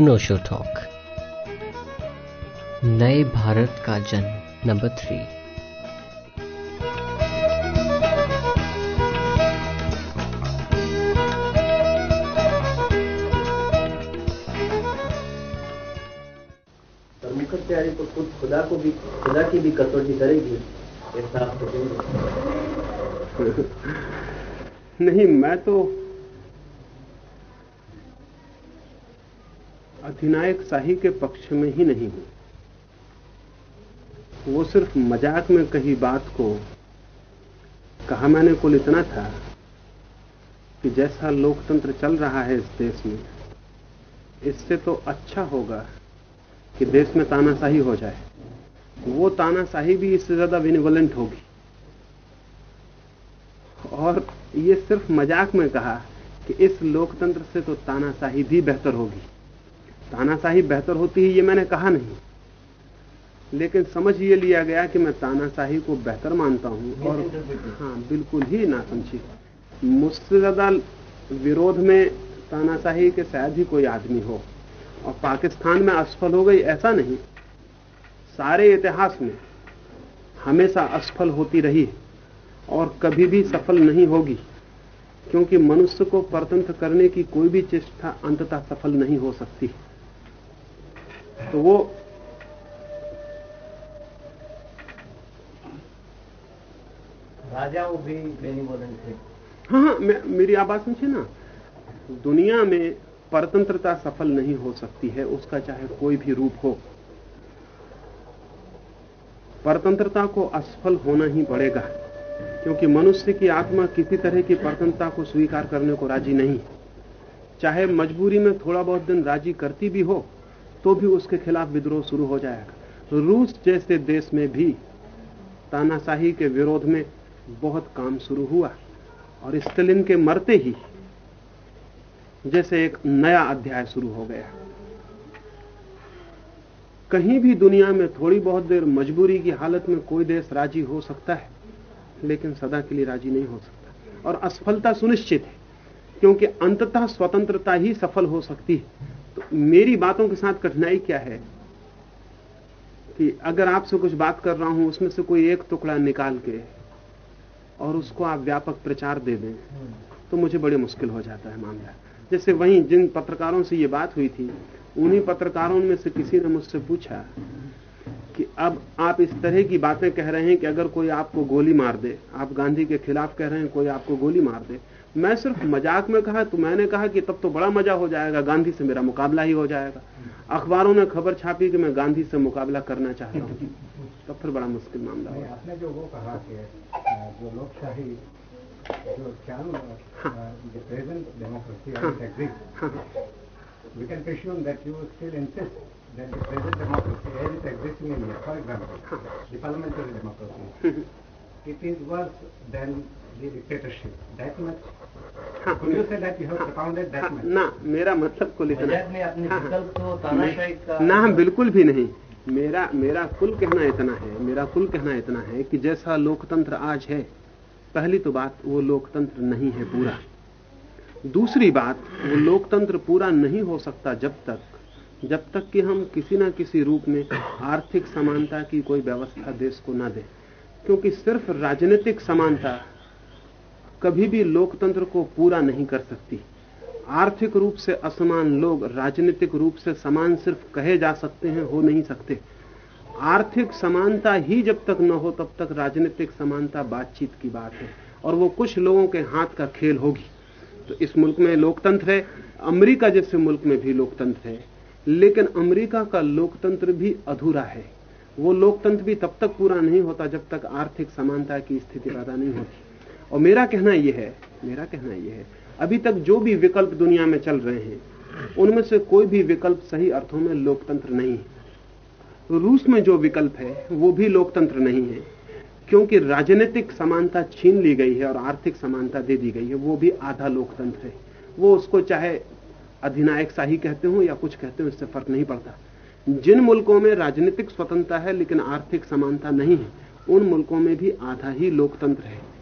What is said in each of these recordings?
अनोशो talk. नए भारत का जन्म नंबर थ्री। मुकद तैयारी तो खुद खुदा को भी खुदा की भी कसौटी करेगी ऐसा नहीं मैं तो अधिनायक शाही के पक्ष में ही नहीं हूँ। वो सिर्फ़ मज़ाक में कही बात को कहा मैंने कुल इतना था कि जैसा लोकतंत्र चल रहा है इस देश में, इससे तो अच्छा होगा कि देश में तानाशाही हो जाए। वो तानाशाही भी इससे ज़्यादा विनिवलेंट होगी। और ये सिर्फ़ मज़ाक में कहा कि इस लोकतंत्र से तो तानाशाही भी बेहतर होगी। तानाशाही बेहतर होती है ये मैंने कहा नहीं। लेकिन समझ ये लिया गया कि मैं तानाशाही को बेहतर मानता हूँ और हाँ बिल्कुल ही ना समझी मुझसे ज़्यादा विरोध में तानाशाही के शायद ही कोई आदमी हो। और पाकिस्तान में असफल हो गई ऐसा नहीं। सारे इतिहास में हमेशा असफल होती रही और कभी भी सफल नहीं होगी क्योंकि मनुष्य को परतंत्र करने की कोई भी चेष्टा अंततः सफल नहीं हो सकती। तो वो राजाओं भी बेनिवोलेंट थे। हाँ हाँ मेरी आवाज़ समझे ना। दुनिया में परतंत्रता सफल नहीं हो सकती है उसका चाहे कोई भी रूप हो। परतंत्रता को असफल होना ही पड़ेगा क्योंकि मनुष्य की आत्मा किसी तरह की परतंत्रता को स्वीकार करने को राज़ी नहीं। चाहे मजबूरी में थोड़ा बहुत दिन राज़ी करती भी हो तो भी उसके खिलाफ विद्रोह शुरू हो जाएगा। रूस जैसे देश में भी तानाशाही के विरोध में बहुत काम शुरू हुआ और स्टेलिन के मरते ही जैसे एक नया अध्याय शुरू हो गया। कहीं भी दुनिया में थोड़ी बहुत देर मजबूरी की हालत में कोई देश राज़ी हो सकता है, लेकिन सदा के लिए राज़ी नहीं हो सकता। और असफलता सुनिश्चित है, क्योंकि अंततः स्वतंत्रता ही सफल हो सकती है। तो मेरी बातों के साथ कठिनाई क्या है? कि अगर आपसे कुछ बात कर रहा हूँ, उसमें से कोई एक टुकड़ा निकाल के और उसको आप व्यापक प्रचार दे दें तो मुझे बड़ी मुश्किल हो जाता है मामला। जैसे वहीं जिन पत्रकारों से ये बात हुई थी, उन्हीं पत्रकारों में से किसी ने मुझसे पूछा कि अब आप इस तरह की बातें कह रहे हैं कि अगर कोई आपको गोली मार दे, आप गांधी के खिलाफ कह रहे हैं, कोई आपको गोली मार दे मैं सिर्फ़ मज़ाक में कहा तो मैंने कहा कि तब तो बड़ा मज़ा हो जाएगा गांधी से मेरा मुकाबला ही हो जाएगा। अखबारों ने खबर छापी कि मैं गांधी से मुकाबला करना चाह हूँ। तब फिर बड़ा मुश्किल मामला है आपने जो वो कहा जो लोकशाही जो democracy it is worse much Propounded that much? ना मेरा मतलब कुल इतना। में अपने विकल्प तो तानाशाही का ना बिल्कुल भी नहीं। मेरा मेरा कुल कहना इतना है मेरा कुल कहना इतना है कि जैसा लोकतंत्र आज है पहली तो बात वो लोकतंत्र नहीं है पूरा। दूसरी बात वो लोकतंत्र पूरा नहीं हो सकता जब तक जब तक कि हम किसी ना किसी रूप में आर्थिक समानता की कोई व्यवस्था देश को न दें। क्योंकि सिर्फ़ राजनीतिक समानता कभी भी लोकतंत्र को पूरा नहीं कर सकती। आर्थिक रूप से असमान लोग, राजनीतिक रूप से समान सिर्फ़ कहे जा सकते हैं, हो नहीं सकते। आर्थिक समानता ही जब तक न हो, तब तक राजनीतिक समानता बातचीत की बात है, और वो कुछ लोगों के हाथ का खेल होगी। तो इस मुल्क में लोकतंत्र है, अमेरिका जैसे मुल्क में भी लोकतंत्र है। लेकिन अमेरिका का लोकतंत्र भी अधूरा है। वो लोकतंत्र भी तब तक पूरा नहीं होता जब तक आर्थिक समानता की स्थिति पैदा नहीं होती। और मेरा कहना यह है, मेरा कहना यह है, अभी तक जो भी विकल्प दुनिया में चल रहे हैं, उनमें से कोई भी विकल्प सही अर्थों में लोकतंत्र नहीं है। रूस में जो विकल्प है, वो भी लोकतंत्र नहीं है, क्योंकि राजनीतिक समानता छीन ली गई है और आर्थिक समानता दे दी गई है, वो भी आधा लोकतंत्र है। वो उसको चाहे अधिनायक शाही कहते हो या कुछ कहते हो, इससे फ़र्क नहीं पड़ता। जिन मुल्कों में राजनीतिक स्वतंत्रता है, लेकिन आर्थिक समानता नहीं है, उन मुल्कों में भी आधा ही लोकतंत्र है।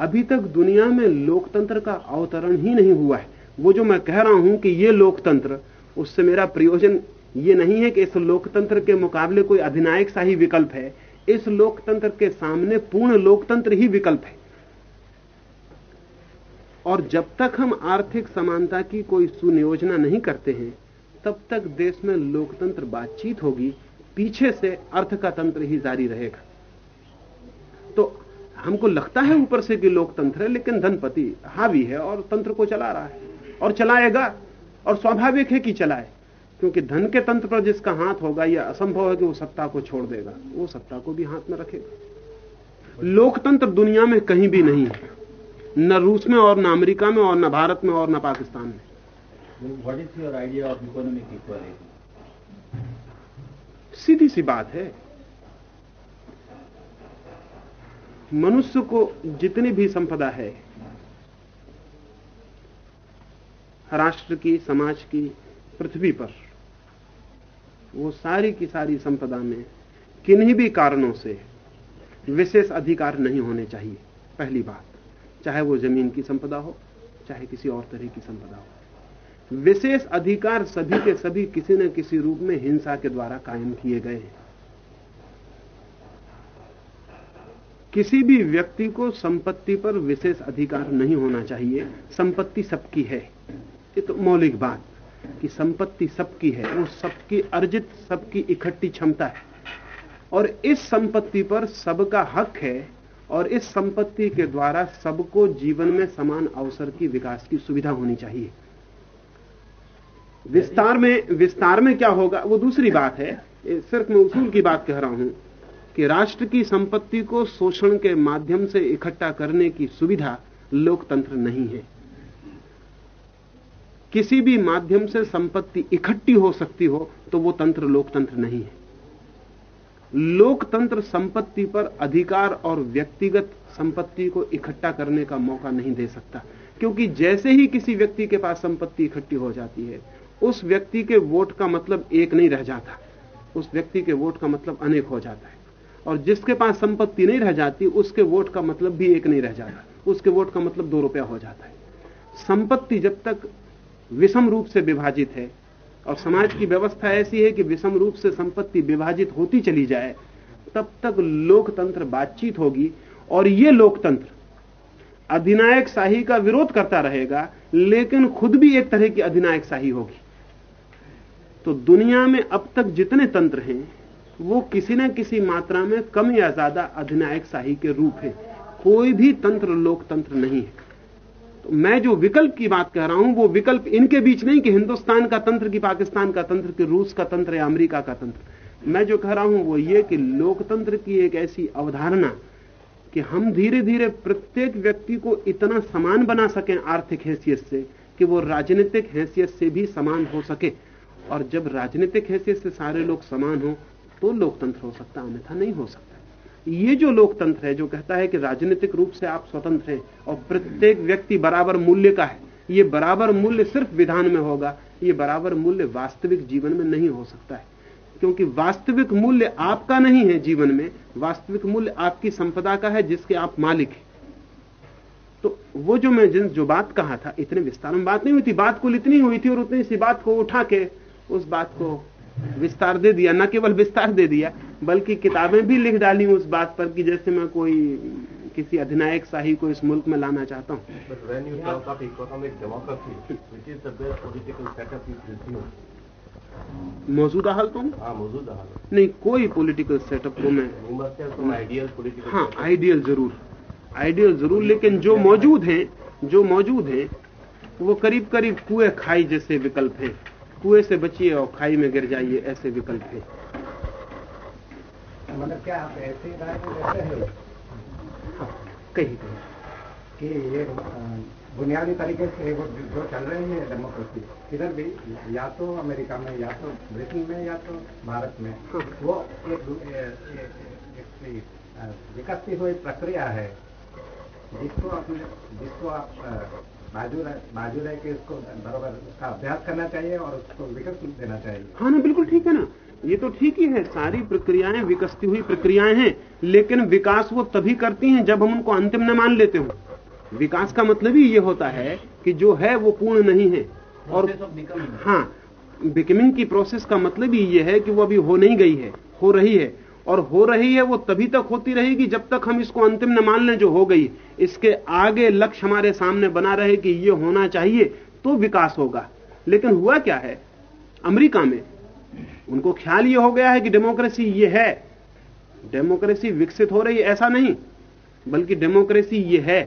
अभी तक दुनिया में लोकतंत्र का अवतरण ही नहीं हुआ है। वो जो मैं कह रहा हूँ कि ये लोकतंत्र, उससे मेरा प्रयोजन ये नहीं है कि इस लोकतंत्र के मुकाबले कोई अधिनायक सा ही विकल्प है। इस लोकतंत्र के सामने पूर्ण लोकतंत्र ही विकल्प है। और जब तक हम आर्थिक समानता की कोई सुनियोजना नहीं करते हैं, तब तक देश में लोकतंत्र बातचीत होगी, पीछे से अर्थ का तंत्र ही जारी रहेगा। तो हमको लगता है ऊपर से कि लोकतंत्र है लेकिन धनपति हावी है और तंत्र को चला रहा है। और चलाएगा और स्वाभाविक है कि चलाए क्योंकि धन के तंत्र पर जिसका हाथ होगा यह असंभव है कि वो सत्ता को छोड़ देगा। वो सत्ता को भी हाथ में रखेगा। लोकतंत्र दुनिया में कहीं भी नहीं है। न रूस में और न अमेरिका में और न भारत में और न पाकिस्तान में। Is your idea of economic equality? सीधी सी बात है मनुष्य को जितनी भी संपदा है, राष्ट्र की, समाज की, पृथ्वी पर, वो सारी की सारी संपदा में किन्हीं भी कारणों से विशेष अधिकार नहीं होने चाहिए। पहली बात, चाहे वो ज़मीन की संपदा हो, चाहे किसी और तरह की संपदा हो। विशेष अधिकार सभी के सभी किसी न किसी रूप में हिंसा के द्वारा कायम किए गए हैं। किसी भी व्यक्ति को संपत्ति पर विशेष अधिकार नहीं होना चाहिए। संपत्ति सबकी है। ये तो मौलिक बात कि संपत्ति सबकी है। वो सबकी अर्जित, सबकी इकट्ठी क्षमता है। और इस संपत्ति पर सबका हक है और इस संपत्ति के द्वारा सबको जीवन में समान अवसर की विकास की सुविधा होनी चाहिए। विस्तार में विस्तार में क्या होगा? वो दूसरी बात है। सिर्फ़ मैं उसूल की बात कह रहा हूँ। कि राष्ट्र की संपत्ति को शोषण के माध्यम से इकट्ठा करने की सुविधा लोकतंत्र नहीं है। किसी भी माध्यम से संपत्ति इकट्ठी हो सकती हो तो वो तंत्र लोकतंत्र नहीं है। लोकतंत्र संपत्ति पर अधिकार और व्यक्तिगत संपत्ति को इकट्ठा करने का मौका नहीं दे सकता, क्योंकि जैसे ही किसी व्यक्ति के पास संपत्ति इकट्ठी हो जाती है, उस व्यक्ति के वोट का मतलब एक नहीं रह जाता। उस व्यक्ति के वोट का मतलब अनेक हो जाता है। और जिसके पास संपत्ति नहीं रह जाती, उसके वोट का मतलब भी एक नहीं रह जाता। उसके वोट का मतलब दो रुपया हो जाता है। संपत्ति जब तक विषम रूप से विभाजित है, और समाज की व्यवस्था ऐसी है कि विषम रूप से संपत्ति विभाजित होती चली जाए, तब तक लोकतंत्र बातचीत होगी, और ये लोकतंत्र अधिनायक शाही का विरोध करता रहेगा, लेकिन खुद भी एक तरह की अधिनायक शाही होगी। तो दुनिया में अब तक जितने तंत्र हैं वो किसी न किसी मात्रा में कम या ज़्यादा अधिनायक शाही के रूप है। कोई भी तंत्र, लोकतंत्र नहीं है। तो मैं जो विकल्प की बात कह रहा हूँ, वो विकल्प इनके बीच नहीं कि हिंदुस्तान का तंत्र की पाकिस्तान का तंत्र, कि रूस का तंत्र या अमेरिका का तंत्र। मैं जो कह रहा हूँ, वो ये कि लोकतंत्र की एक ऐसी अवधारणा कि हम धीरे धीरे प्रत्येक व्यक्ति को इतना समान बना सकें आर्थिक हैसियत से कि वो राजनीतिक हैसियत से भी समान हो सके। और जब राजनीतिक हैसियत से सारे लोग समान हो तो लोकतंत्र हो सकता, अन्यथा नहीं हो सकता। ये जो लोकतंत्र है, जो कहता है कि राजनीतिक रूप से आप स्वतंत्र हैं और प्रत्येक व्यक्ति बराबर मूल्य का है, ये बराबर मूल्य सिर्फ़ विधान में होगा, ये बराबर मूल्य वास्तविक जीवन में नहीं हो सकता है। क्योंकि वास्तविक मूल्य आपका नहीं है जीवन में, वास्तविक मूल्य आपकी संपदा का है, जिसके आप मालिक हैं। तो वो जो मैं जिन, जो बात कहा था, इतने विस्तार में बात नहीं हुई थी, बात कुल इतनी हुई थी और उतनी सी बात को उठा के उस बात को विस्तार दे दिया न केवल विस्तार दे दिया बल्कि किताबें भी लिख डाली उस बात पर कि जैसे मैं कोई किसी अधिनायक शाही को इस मुल्क में लाना चाहता हूँ? मौजूदा हाल तो हाँ। मौजूदा हाल। नहीं कोई पॉलिटिकल सेटअप को मैं हाँ आइडियल ज़रूर। आइडियल ज़रूर लेकिन जो मौजूद हैं जो मौजूद हैं वो करीब करीब कुएँ खाई जैसे विकल्प हैं। कुएँ से बचिए और खाई में गिर जाइए ऐसे विकल्प हैं। मतलब क्या आप ऐसी रहते हैं? कहीं कहीं कि ये बुनियादी तरीके से वो जो चल रही है डेमोक्रेसी इधर भी या तो अमेरिका में या तो ब्रिटेन में या तो भारत में हाँ। वो एक विकसती हुई प्रक्रिया है जिसको अपने जिसको आप बाजू बाजू रह के इसको बराबर उसका अभ्यास करना चाहिए और उसको विकसित देना चाहिए? हाँ ना बिल्कुल ठीक है ना। ये तो ठीक ही है सारी प्रक्रियाएँ विकसती हुई प्रक्रियाएँ हैं लेकिन विकास वो तभी करती हैं जब हम उनको अंतिम न मान लेते हो। विकास का मतलब ही ये होता है कि जो है वो पूर्ण नहीं है। और. हाँ बिकमिंग की प्रोसेस का मतलब ही ये है कि वो अभी हो नहीं गई है हो रही है। और हो रही है वो तभी तक होती रहेगी जब तक हम इसको अंतिम न मान लें जो हो गई। इसके आगे लक्ष्य हमारे सामने बना रहे कि ये होना चाहिए तो विकास होगा। लेकिन हुआ क्या है? अमेरिका में उनको ख्याल ये हो गया है कि डेमोक्रेसी ये है। डेमोक्रेसी विकसित हो रही है, ऐसा नहीं, बल्कि डेमोक्रेसी ये है।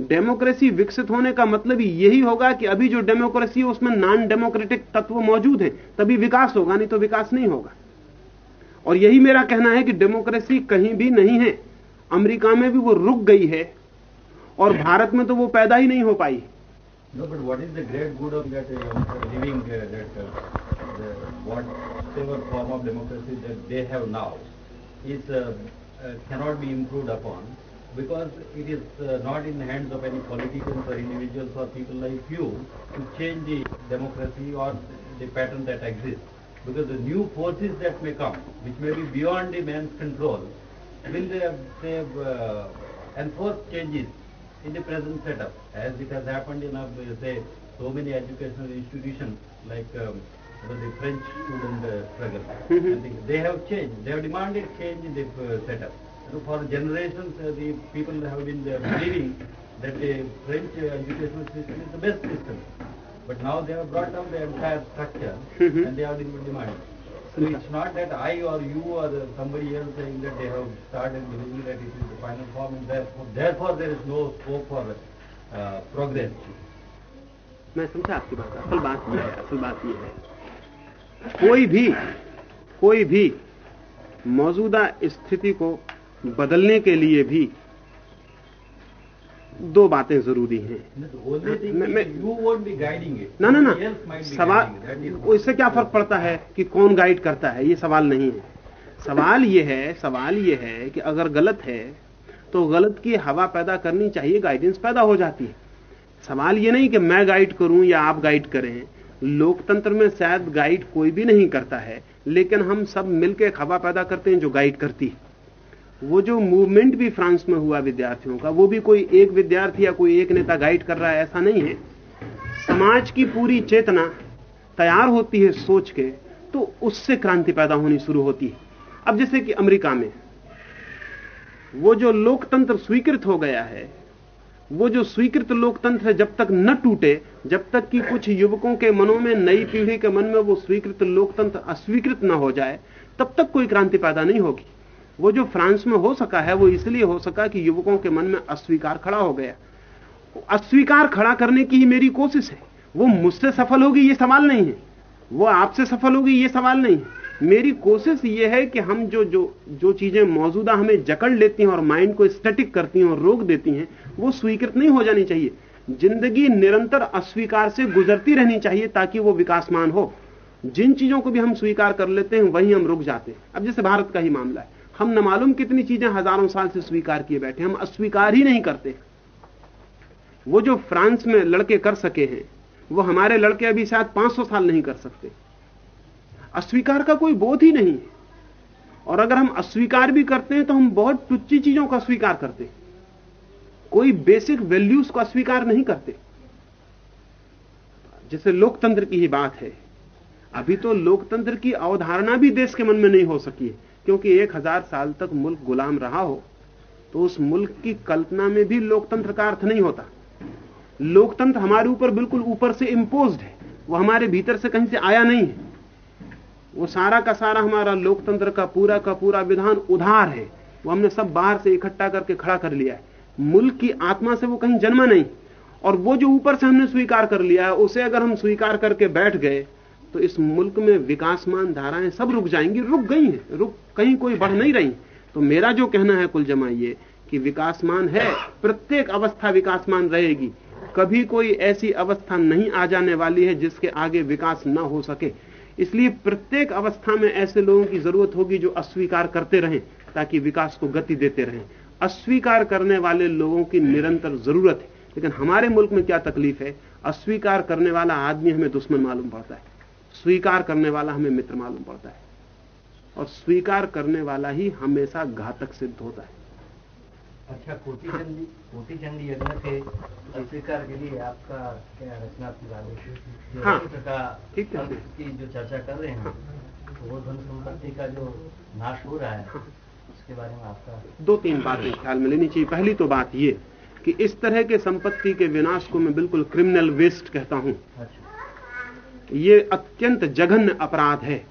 डेमोक्रेसी विकसित होने का मतलब यही होगा कि अभी जो डेमोक्रेसी है, उसमें नॉन डेमोक्रेटिक तत्व मौजूद है, तभी विकास होगा, नहीं तो विकास नहीं होगा। और यही मेरा कहना है कि डेमोक्रेसी कहीं भी नहीं है अमेरिका में भी वो रुक गई है और भारत में तो वो पैदा ही नहीं हो पाई No, but what is the great good of that uh, living uh, that uh, the, whatever form of democracy that they have now is uh, uh, cannot be improved upon because it is uh, not in the hands of any politicians or individuals or people like you to change the democracy or the pattern that exists. Because the new forces that may come, which may be beyond the man's control, will uh, say, uh, enforce changes in the present setup, as it has happened in, uh, say, so many educational institutions like um, the French student uh, struggle. I think they have changed. They have demanded change in the uh, setup. You know, for generations, uh, the people have been uh, believing that the French uh, educational system is the best system. But now they have brought down the entire structure Mhm. and they have dem- demanded. So it's not that I or you or uh, somebody else saying that they have started believing that it is the final form and therefore, therefore there is no scope for uh, progress. मैं समझा आपकी बात असल बात यह है असल बात यह है कोई भी कोई भी मौजूदा स्थिति को बदलने के लिए भी दो बातें ज़रूरी हैं। it. ना ना ना। सवाल इससे क्या फ़र्क पड़ता है कि कौन गाइड करता है? ये सवाल नहीं है। सवाल ये है सवाल ये है कि अगर गलत है तो गलत की हवा पैदा करनी चाहिए गाइडेंस पैदा हो जाती है। सवाल ये नहीं कि मैं गाइड करूँ या आप गाइड करें। लोकतंत्र में शायद गाइड कोई भी नहीं करता है लेकिन हम सब मिलकर हवा पैदा करते हैं जो गाइड करती है। वो जो मूवमेंट भी फ्रांस में हुआ विद्यार्थियों का, वो भी कोई एक विद्यार्थी या कोई एक नेता गाइड कर रहा है, ऐसा नहीं है। समाज की पूरी चेतना तैयार होती है सोच के तो उससे क्रांति पैदा होनी शुरू होती है। अब जैसे कि अमेरिका में, वो जो लोकतंत्र स्वीकृत हो गया है, वो जो स्वीकृत लोकतंत्र है जब तक न टूटे, जब तक कि कुछ युवकों के मनों में, नई पीढ़ी के मन में वो स्वीकृत लोकतंत्र अस्वीकृत न हो जाए, तब तक कोई क्रांति पैदा नहीं होगी। वो जो फ्रांस में हो सका है, वो इसलिए हो सका कि युवकों के मन में अस्वीकार खड़ा हो गया। अस्वीकार खड़ा करने की ही मेरी कोशिश है। वो मुझसे सफल होगी, ये सवाल नहीं है। वो आपसे सफल होगी, ये सवाल नहीं है। मेरी कोशिश ये है कि हम जो जो जो चीज़ें मौजूदा हमें जकड़ लेती हैं और माइंड को स्टैटिक करती हैं और रोक देती हैं, वो स्वीकृत नहीं हो जानी चाहिए। ज़िंदगी निरंतर अस्वीकार से गुजरती रहनी चाहिए ताकि वो विकासमान हो। जिन चीज़ों को भी हम स्वीकार कर लेते हैं, वहीं हम रुक जाते हैं। अब जैसे भारत का ही मामला है। हम न मालूम कितनी चीज़ें हज़ारों साल से स्वीकार किए बैठे हम अस्वीकार ही नहीं करते। वो जो फ्रांस में लड़के कर सके हैं, वो हमारे लड़के अभी शायद 500 साल नहीं कर सकते। अस्वीकार का कोई बोध ही नहीं है। और अगर हम अस्वीकार भी करते हैं तो हम बहुत टुच्ची चीज़ों का स्वीकार करते कोई बेसिक वैल्यूज़ को अस्वीकार नहीं करते। जैसे लोकतंत्र की ही बात है, अभी तो लोकतंत्र की अवधारणा भी देश के मन में नहीं हो सकी है। क्योंकि एक हज़ार साल तक मुल्क गुलाम रहा हो तो उस मुल्क की कल्पना में भी लोकतंत्र का अर्थ नहीं होता। लोकतंत्र हमारे ऊपर बिल्कुल ऊपर से इम्पोज्ड है। वो हमारे भीतर से कहीं से आया नहीं है। वो सारा का सारा हमारा लोकतंत्र का पूरा का पूरा विधान उधार है। वो हमने सब बाहर से इकट्ठा करके खड़ा कर लिया है। मुल्क की आत्मा से वो कहीं जन्मा नहीं। और वो जो ऊपर से हमने स्वीकार कर लिया है, उसे अगर हम स्वीकार करके बैठ गए तो इस मुल्क में विकासमान धाराएँ सब रुक जाएँगी, रुक गई हैं, रुक, कहीं कोई बढ़ नहीं रही। तो मेरा जो कहना है कुल जमा ये, कि विकासमान है, प्रत्येक अवस्था विकासमान रहेगी। कभी कोई ऐसी अवस्था नहीं आ जाने वाली है जिसके आगे विकास न हो सके। इसलिए प्रत्येक अवस्था में ऐसे लोगों की ज़रूरत होगी जो अस्वीकार करते रहें, ताकि विकास को गति देते रहें। अस्वीकार करने वाले लोगों की निरंतर ज़रूरत है। लेकिन हमारे मुल्क में क्या तकलीफ़ है? अस्वीकार करने वाला आदमी हमें दुश्मन मालूम पड़ता है। स्वीकार करने वाला हमें मित्र मालूम पड़ता है। और स्वीकार करने वाला ही हमेशा घातक सिद्ध होता है। अच्छा कोटि चंडी कोटि चंडी यज्ञ से स्वीकार के लिए आपका क्या रचनात्मक आदेश हाँ। का ठीक है। की जो चर्चा कर रहे हैं तो वो धन संपत्ति का जो नाश हो रहा है उसके बारे में आपका दो तीन बातें ख्याल में लेनी चाहिए। पहली तो बात ये कि इस तरह के संपत्ति के विनाश को मैं बिल्कुल क्रिमिनल वेस्ट कहता हूँ। अच्छा। ये अत्यंत जघन्य अपराध है,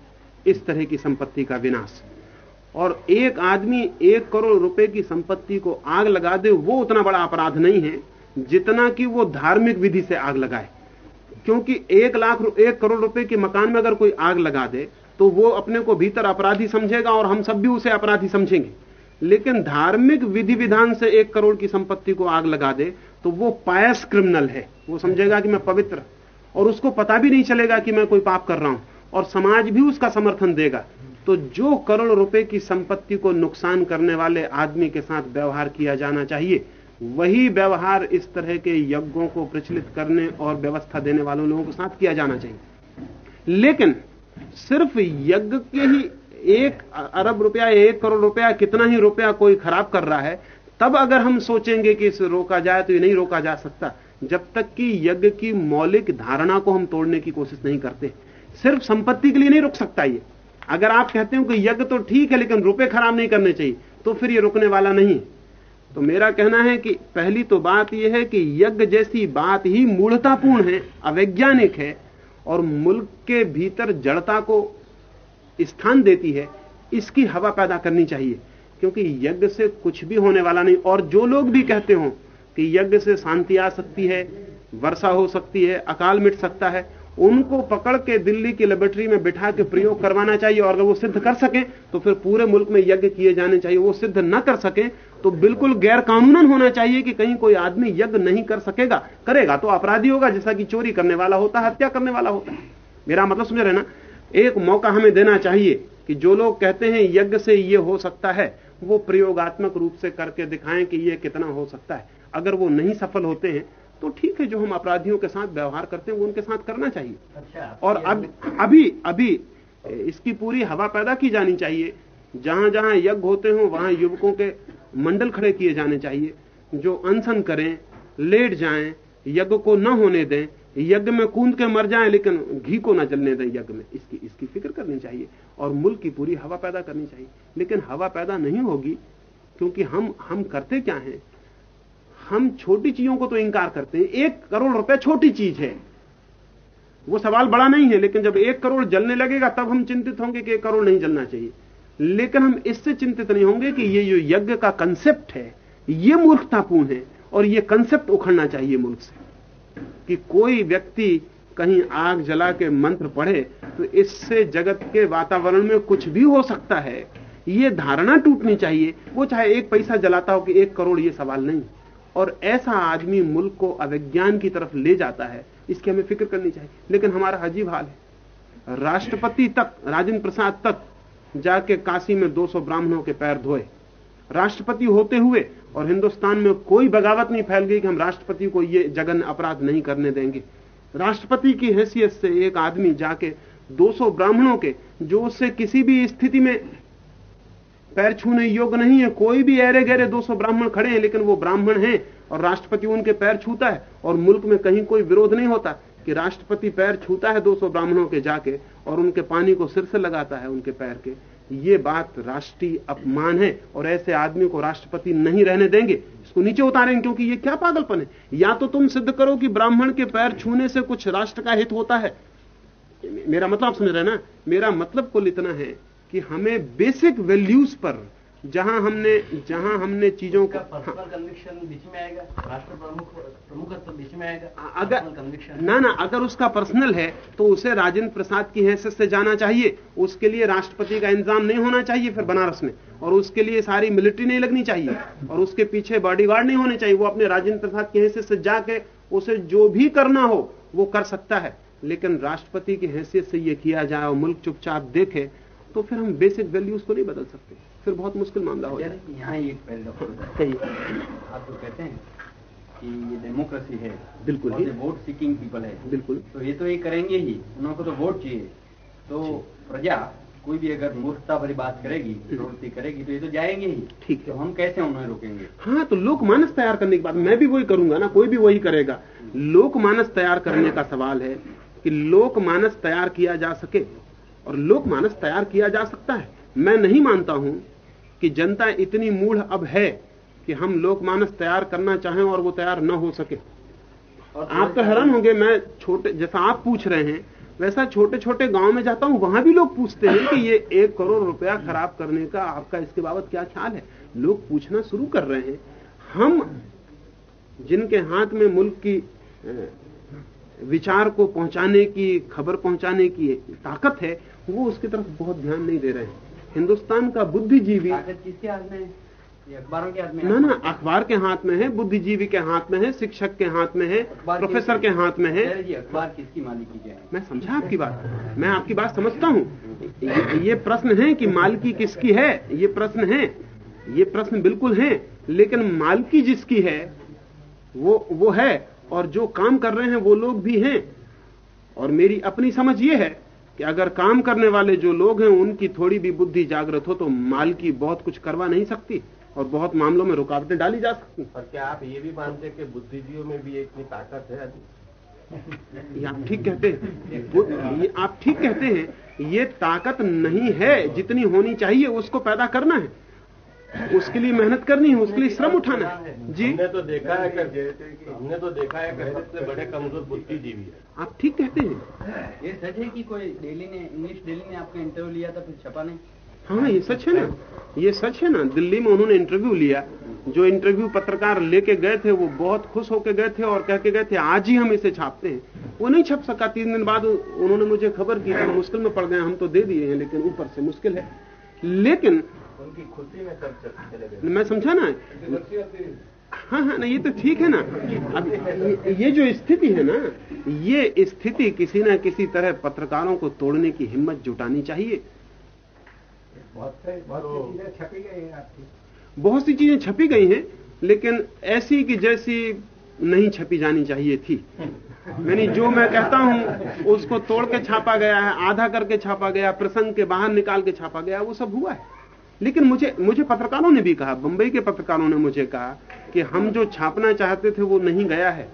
इस तरह की संपत्ति का विनाश। और एक आदमी एक करोड़ रुपए की संपत्ति को आग लगा दे, वो उतना बड़ा अपराध नहीं है, जितना कि वो धार्मिक विधि से आग लगाए। क्योंकि एक लाख एक करोड़ रुपए के मकान में अगर कोई आग लगा दे तो वो अपने को भीतर अपराधी समझेगा और हम सब भी उसे अपराधी समझेंगे। लेकिन धार्मिक विधि विधान से एक करोड़ की संपत्ति को आग लगा दे तो वो पायस क्रिमिनल है। वो समझेगा कि मैं पवित्र। और उसको पता भी नहीं चलेगा कि मैं कोई पाप कर रहा हूँ, और समाज भी उसका समर्थन देगा। तो जो करोड़ रुपए की संपत्ति को नुकसान करने वाले आदमी के साथ व्यवहार किया जाना चाहिए, वही व्यवहार इस तरह के यज्ञों को प्रचलित करने और व्यवस्था देने वालों लोगों के साथ किया जाना चाहिए। लेकिन सिर्फ़ यज्ञ के ही एक अरब रुपया, एक करोड़ रुपया, कितना ही रुपया कोई खराब कर रहा है, तब अगर हम सोचेंगे कि इसे रोका जाए तो ये नहीं रोका जा सकता। जब तक कि यज्ञ की मौलिक धारणा को हम तोड़ने की कोशिश नहीं करते, सिर्फ़ संपत्ति के लिए नहीं रुक सकता ये। अगर आप कहते हो कि यज्ञ तो ठीक है, लेकिन रुपए खराब नहीं करने चाहिए तो फिर ये रुकने वाला नहीं। तो मेरा कहना है कि पहली तो बात यह है कि यज्ञ जैसी बात ही मूढ़तापूर्ण है, अवैज्ञानिक है, और मुल्क के भीतर जड़ता को स्थान देती है, इसकी हवा पैदा करनी चाहिए, क्योंकि यज्ञ से कुछ भी होने वाला नहीं। और जो लोग भी कहते हो कि यज्ञ से शांति आ सकती है, वर्षा हो सकती है, अकाल मिट सकता है। उनको पकड़ के दिल्ली की लेबोरेटरी में बिठा के प्रयोग करवाना चाहिए और अगर वो सिद्ध कर सकें तो फिर पूरे मुल्क में यज्ञ किए जाने चाहिए। वो सिद्ध न कर सकें तो बिल्कुल गैर कानूनन होना चाहिए कि कहीं कोई आदमी यज्ञ नहीं कर सकेगा। करेगा तो अपराधी होगा, जैसा कि चोरी करने वाला होता है हत्या करने वाला होता। है मेरा मतलब समझ रहे ना एक मौका हमें देना चाहिए कि जो लोग कहते हैं यज्ञ से ये हो सकता है, वो प्रयोगात्मक रूप से करके दिखाएँ कि ये कितना हो सकता है। अगर वो नहीं सफल होते हैं तो ठीक है जो हम अपराधियों के साथ व्यवहार करते हैं वो उनके साथ करना चाहिए। अच्छा और अब अभी अभी इसकी पूरी हवा पैदा की जानी चाहिए। जहाँ जहाँ यज्ञ होते हो वहाँ युवकों के मंडल खड़े किए जाने चाहिए। जो अनशन करें लेट जाएँ यज्ञ को न होने दें यज्ञ में कूद के मर जाएँ लेकिन घी को न जलने दें यज्ञ में इसकी इसकी फ़िक्र करनी चाहिए। और मुल्क की पूरी हवा पैदा करनी चाहिए। लेकिन हवा पैदा नहीं होगी क्योंकि हम हम करते क्या हैं? हम छोटी चीज़ों को तो इंकार करते हैं। एक करोड़ रुपए छोटी चीज़ है। वो सवाल बड़ा नहीं है, लेकिन जब एक करोड़ जलने लगेगा, तब हम चिंतित होंगे कि एक करोड़ नहीं जलना चाहिए। लेकिन हम इससे चिंतित नहीं होंगे कि ये जो यज्ञ का कंसेप्ट है, ये मूर्खतापूर्ण है, और ये कंसेप्ट उखड़ना चाहिए मुल्क से। कि कोई व्यक्ति कहीं आग जला के मंत्र पढ़े तो इससे जगत के वातावरण में कुछ भी हो सकता है। ये धारणा टूटनी चाहिए। वो चाहे एक पैसा जलाता हो कि एक करोड़, ये सवाल नहीं। और ऐसा आदमी मुल्क को अविज्ञान की तरफ़ ले जाता है, इसकी हमें फ़िक्र करनी चाहिए। लेकिन हमारा अजीब हाल है। राष्ट्रपति तक, राजेंद्र प्रसाद तक जाके काशी में 200 ब्राह्मणों के पैर धोए। राष्ट्रपति होते हुए और हिंदुस्तान में कोई बगावत नहीं फैल गई कि हम राष्ट्रपति को ये जगन अपराध नहीं करने देंगे। राष्ट्रपति की हैसियत से एक आदमी जाके 200 ब्राह्मणों के, जो उससे किसी भी स्थिति में पैर छूने योग्य नहीं है। कोई भी ऐरे गहरे 200 ब्राह्मण खड़े हैं, लेकिन वो ब्राह्मण हैं और राष्ट्रपति उनके पैर छूता है और मुल्क में कहीं कोई विरोध नहीं होता कि राष्ट्रपति पैर छूता है 200 ब्राह्मणों के जाके और उनके पानी को सिर से लगाता है उनके पैर के। ये बात राष्ट्रीय अपमान है और ऐसे आदमी को राष्ट्रपति नहीं रहने देंगे। इसको नीचे उतारेंगे क्योंकि ये क्या पागलपन है? या तो तुम सिद्ध करो कि ब्राह्मण के पैर छूने से कुछ राष्ट्र का हित होता है। मेरा मतलब समझ रहे ना? मेरा मतलब कुल इतना है कि हमें बेसिक वैल्यूज़ पर जहाँ हमने जहाँ हमने चीज़ों का पर्सनल कन्विक्शन बीच में आएगा राष्ट्र प्रमुख प्रमुखत्व बीच में आएगा अगर कन्विक्शन ना ना अगर उसका पर्सनल है तो उसे राजेंद्र प्रसाद की हैसियत से जाना चाहिए। उसके लिए राष्ट्रपति का इंतज़ाम नहीं होना चाहिए फिर बनारस में। और उसके लिए सारी मिलिट्री नहीं लगनी चाहिए। और उसके पीछे बॉडीगार्ड नहीं होने चाहिए। वो अपने राजेंद्र प्रसाद की हैसियत से जाके उसे जो भी करना हो वो कर सकता है। लेकिन राष्ट्रपति की हैसियत से ये किया जाए और मुल्क चुपचाप देखे तो फिर हम बेसिक वैल्यूज़ को नहीं बदल सकते। फिर बहुत मुश्किल मामला हो जाए यहाँ एक पहले आप जो कहते हैं कि ये डेमोक्रेसी है। बिल्कुल। ही ये वोट सीकिंग पीपल है। बिल्कुल। तो ये तो ये करेंगे ही। उनको तो वोट चाहिए। तो प्रजा कोई भी अगर मूर्खता भरी बात करेगी प्रवृत्ति करेगी तो ये तो जाएँगे ही। ठीक है। तो हम कैसे उन्हें रोकेंगे? हाँ तो लोकमानस तैयार करने के बाद मैं भी वही करूँगा ना कोई भी वही करेगा। लोकमानस तैयार करने का सवाल है कि लोकमानस तैयार किया जा सके। और लोकमानस तैयार किया जा सकता है। मैं नहीं मानता हूँ कि जनता इतनी मूढ़ अब है कि हम लोकमानस तैयार करना चाहें और वो तैयार न हो सके। और आप तो हैरान होंगे मैं छोटे जैसा आप पूछ रहे हैं वैसा छोटे छोटे गाँव में जाता हूँ वहाँ भी लोग पूछते हैं कि ये एक करोड़ रुपया खराब करने का आपका इसके बाबत क्या ख्याल है? लोग पूछना शुरू कर रहे हैं। हम जिनके हाथ में मुल्क की विचार को पहुँचाने की खबर पहुँचाने की ताकत है वो उसकी तरफ़ बहुत ध्यान नहीं दे रहे हैं। हिंदुस्तान का बुद्धिजीवी किसके हाथ में है? अखबारों के हाथ में है? ना ना अखबार के हाथ में है बुद्धिजीवी के हाथ में है शिक्षक के हाथ में है प्रोफेसर के हाथ में है। अखबार किसकी मालिकी के है मैं समझा आपकी बात। मैं आपकी बात समझता हूँ। ये, ये प्रश्न है कि मालकी किसकी है? ये प्रश्न है। ये प्रश्न बिल्कुल है। लेकिन मालकी जिसकी है वो वो है। और जो काम कर रहे हैं वो लोग भी हैं। और मेरी अपनी समझ ये है कि अगर काम करने वाले जो लोग हैं उनकी थोड़ी भी बुद्धि जागृत हो तो माल की बहुत कुछ करवा नहीं सकती और बहुत मामलों में रुकावटें डाली जा सकती और क्या आप ये भी मानते हैं कि बुद्धिजीवियों में भी इतनी ताकत है? ये आप ठीक कहते हैं। ये आप ठीक कहते हैं ये ताकत नहीं है जितनी होनी चाहिए उसको पैदा करना है। उसके लिए मेहनत करनी है उसके लिए श्रम उठाना है। जी। हमने तो देखा है कि हमने तो देखा है कि सबसे बड़े कमज़ोर बुद्धिजीवी है। आप ठीक कहते हैं? ये सच है कि कोई डेली ने इंग्लिश डेली ने आपका इंटरव्यू लिया था फिर छपा नहीं? हाँ ये सच है ना। ये सच है ना। दिल्ली में उन्होंने इंटरव्यू लिया। जो इंटरव्यू पत्रकार लेके गए थे वो बहुत खुश होके गए थे और कह के गए थे आज ही हम इसे छापते हैं। वो नहीं छप सका। तीन दिन बाद उन्होंने मुझे खबर की हम मुश्किल में पड़ गए हम तो दे दिए हैं लेकिन ऊपर से मुश्किल है। लेकिन उनकी खुशी में सब चले गए मैं समझा ना? हाँ। हाँ ना ये तो ठीक है ना। अब ये, जो स्थिति है ना ये स्थिति किसी ना किसी तरह पत्रकारों को तोड़ने की हिम्मत जुटानी चाहिए। बहुत से बहुत सी चीज़ें छपी गई हैं आपकी। बहुत सी चीज़ें छपी गई हैं लेकिन ऐसी कि जैसी नहीं छपी जानी चाहिए थी। यानी जो मैं कहता हूँ उसको तोड़ के छापा गया है आधा करके छापा गया प्रसंग के बाहर निकाल के छापा गया वो सब हुआ है। लेकिन मुझे मुझे पत्रकारों ने भी कहा बंबई के पत्रकारों ने मुझे कहा कि हम जो छापना चाहते थे वो नहीं गया है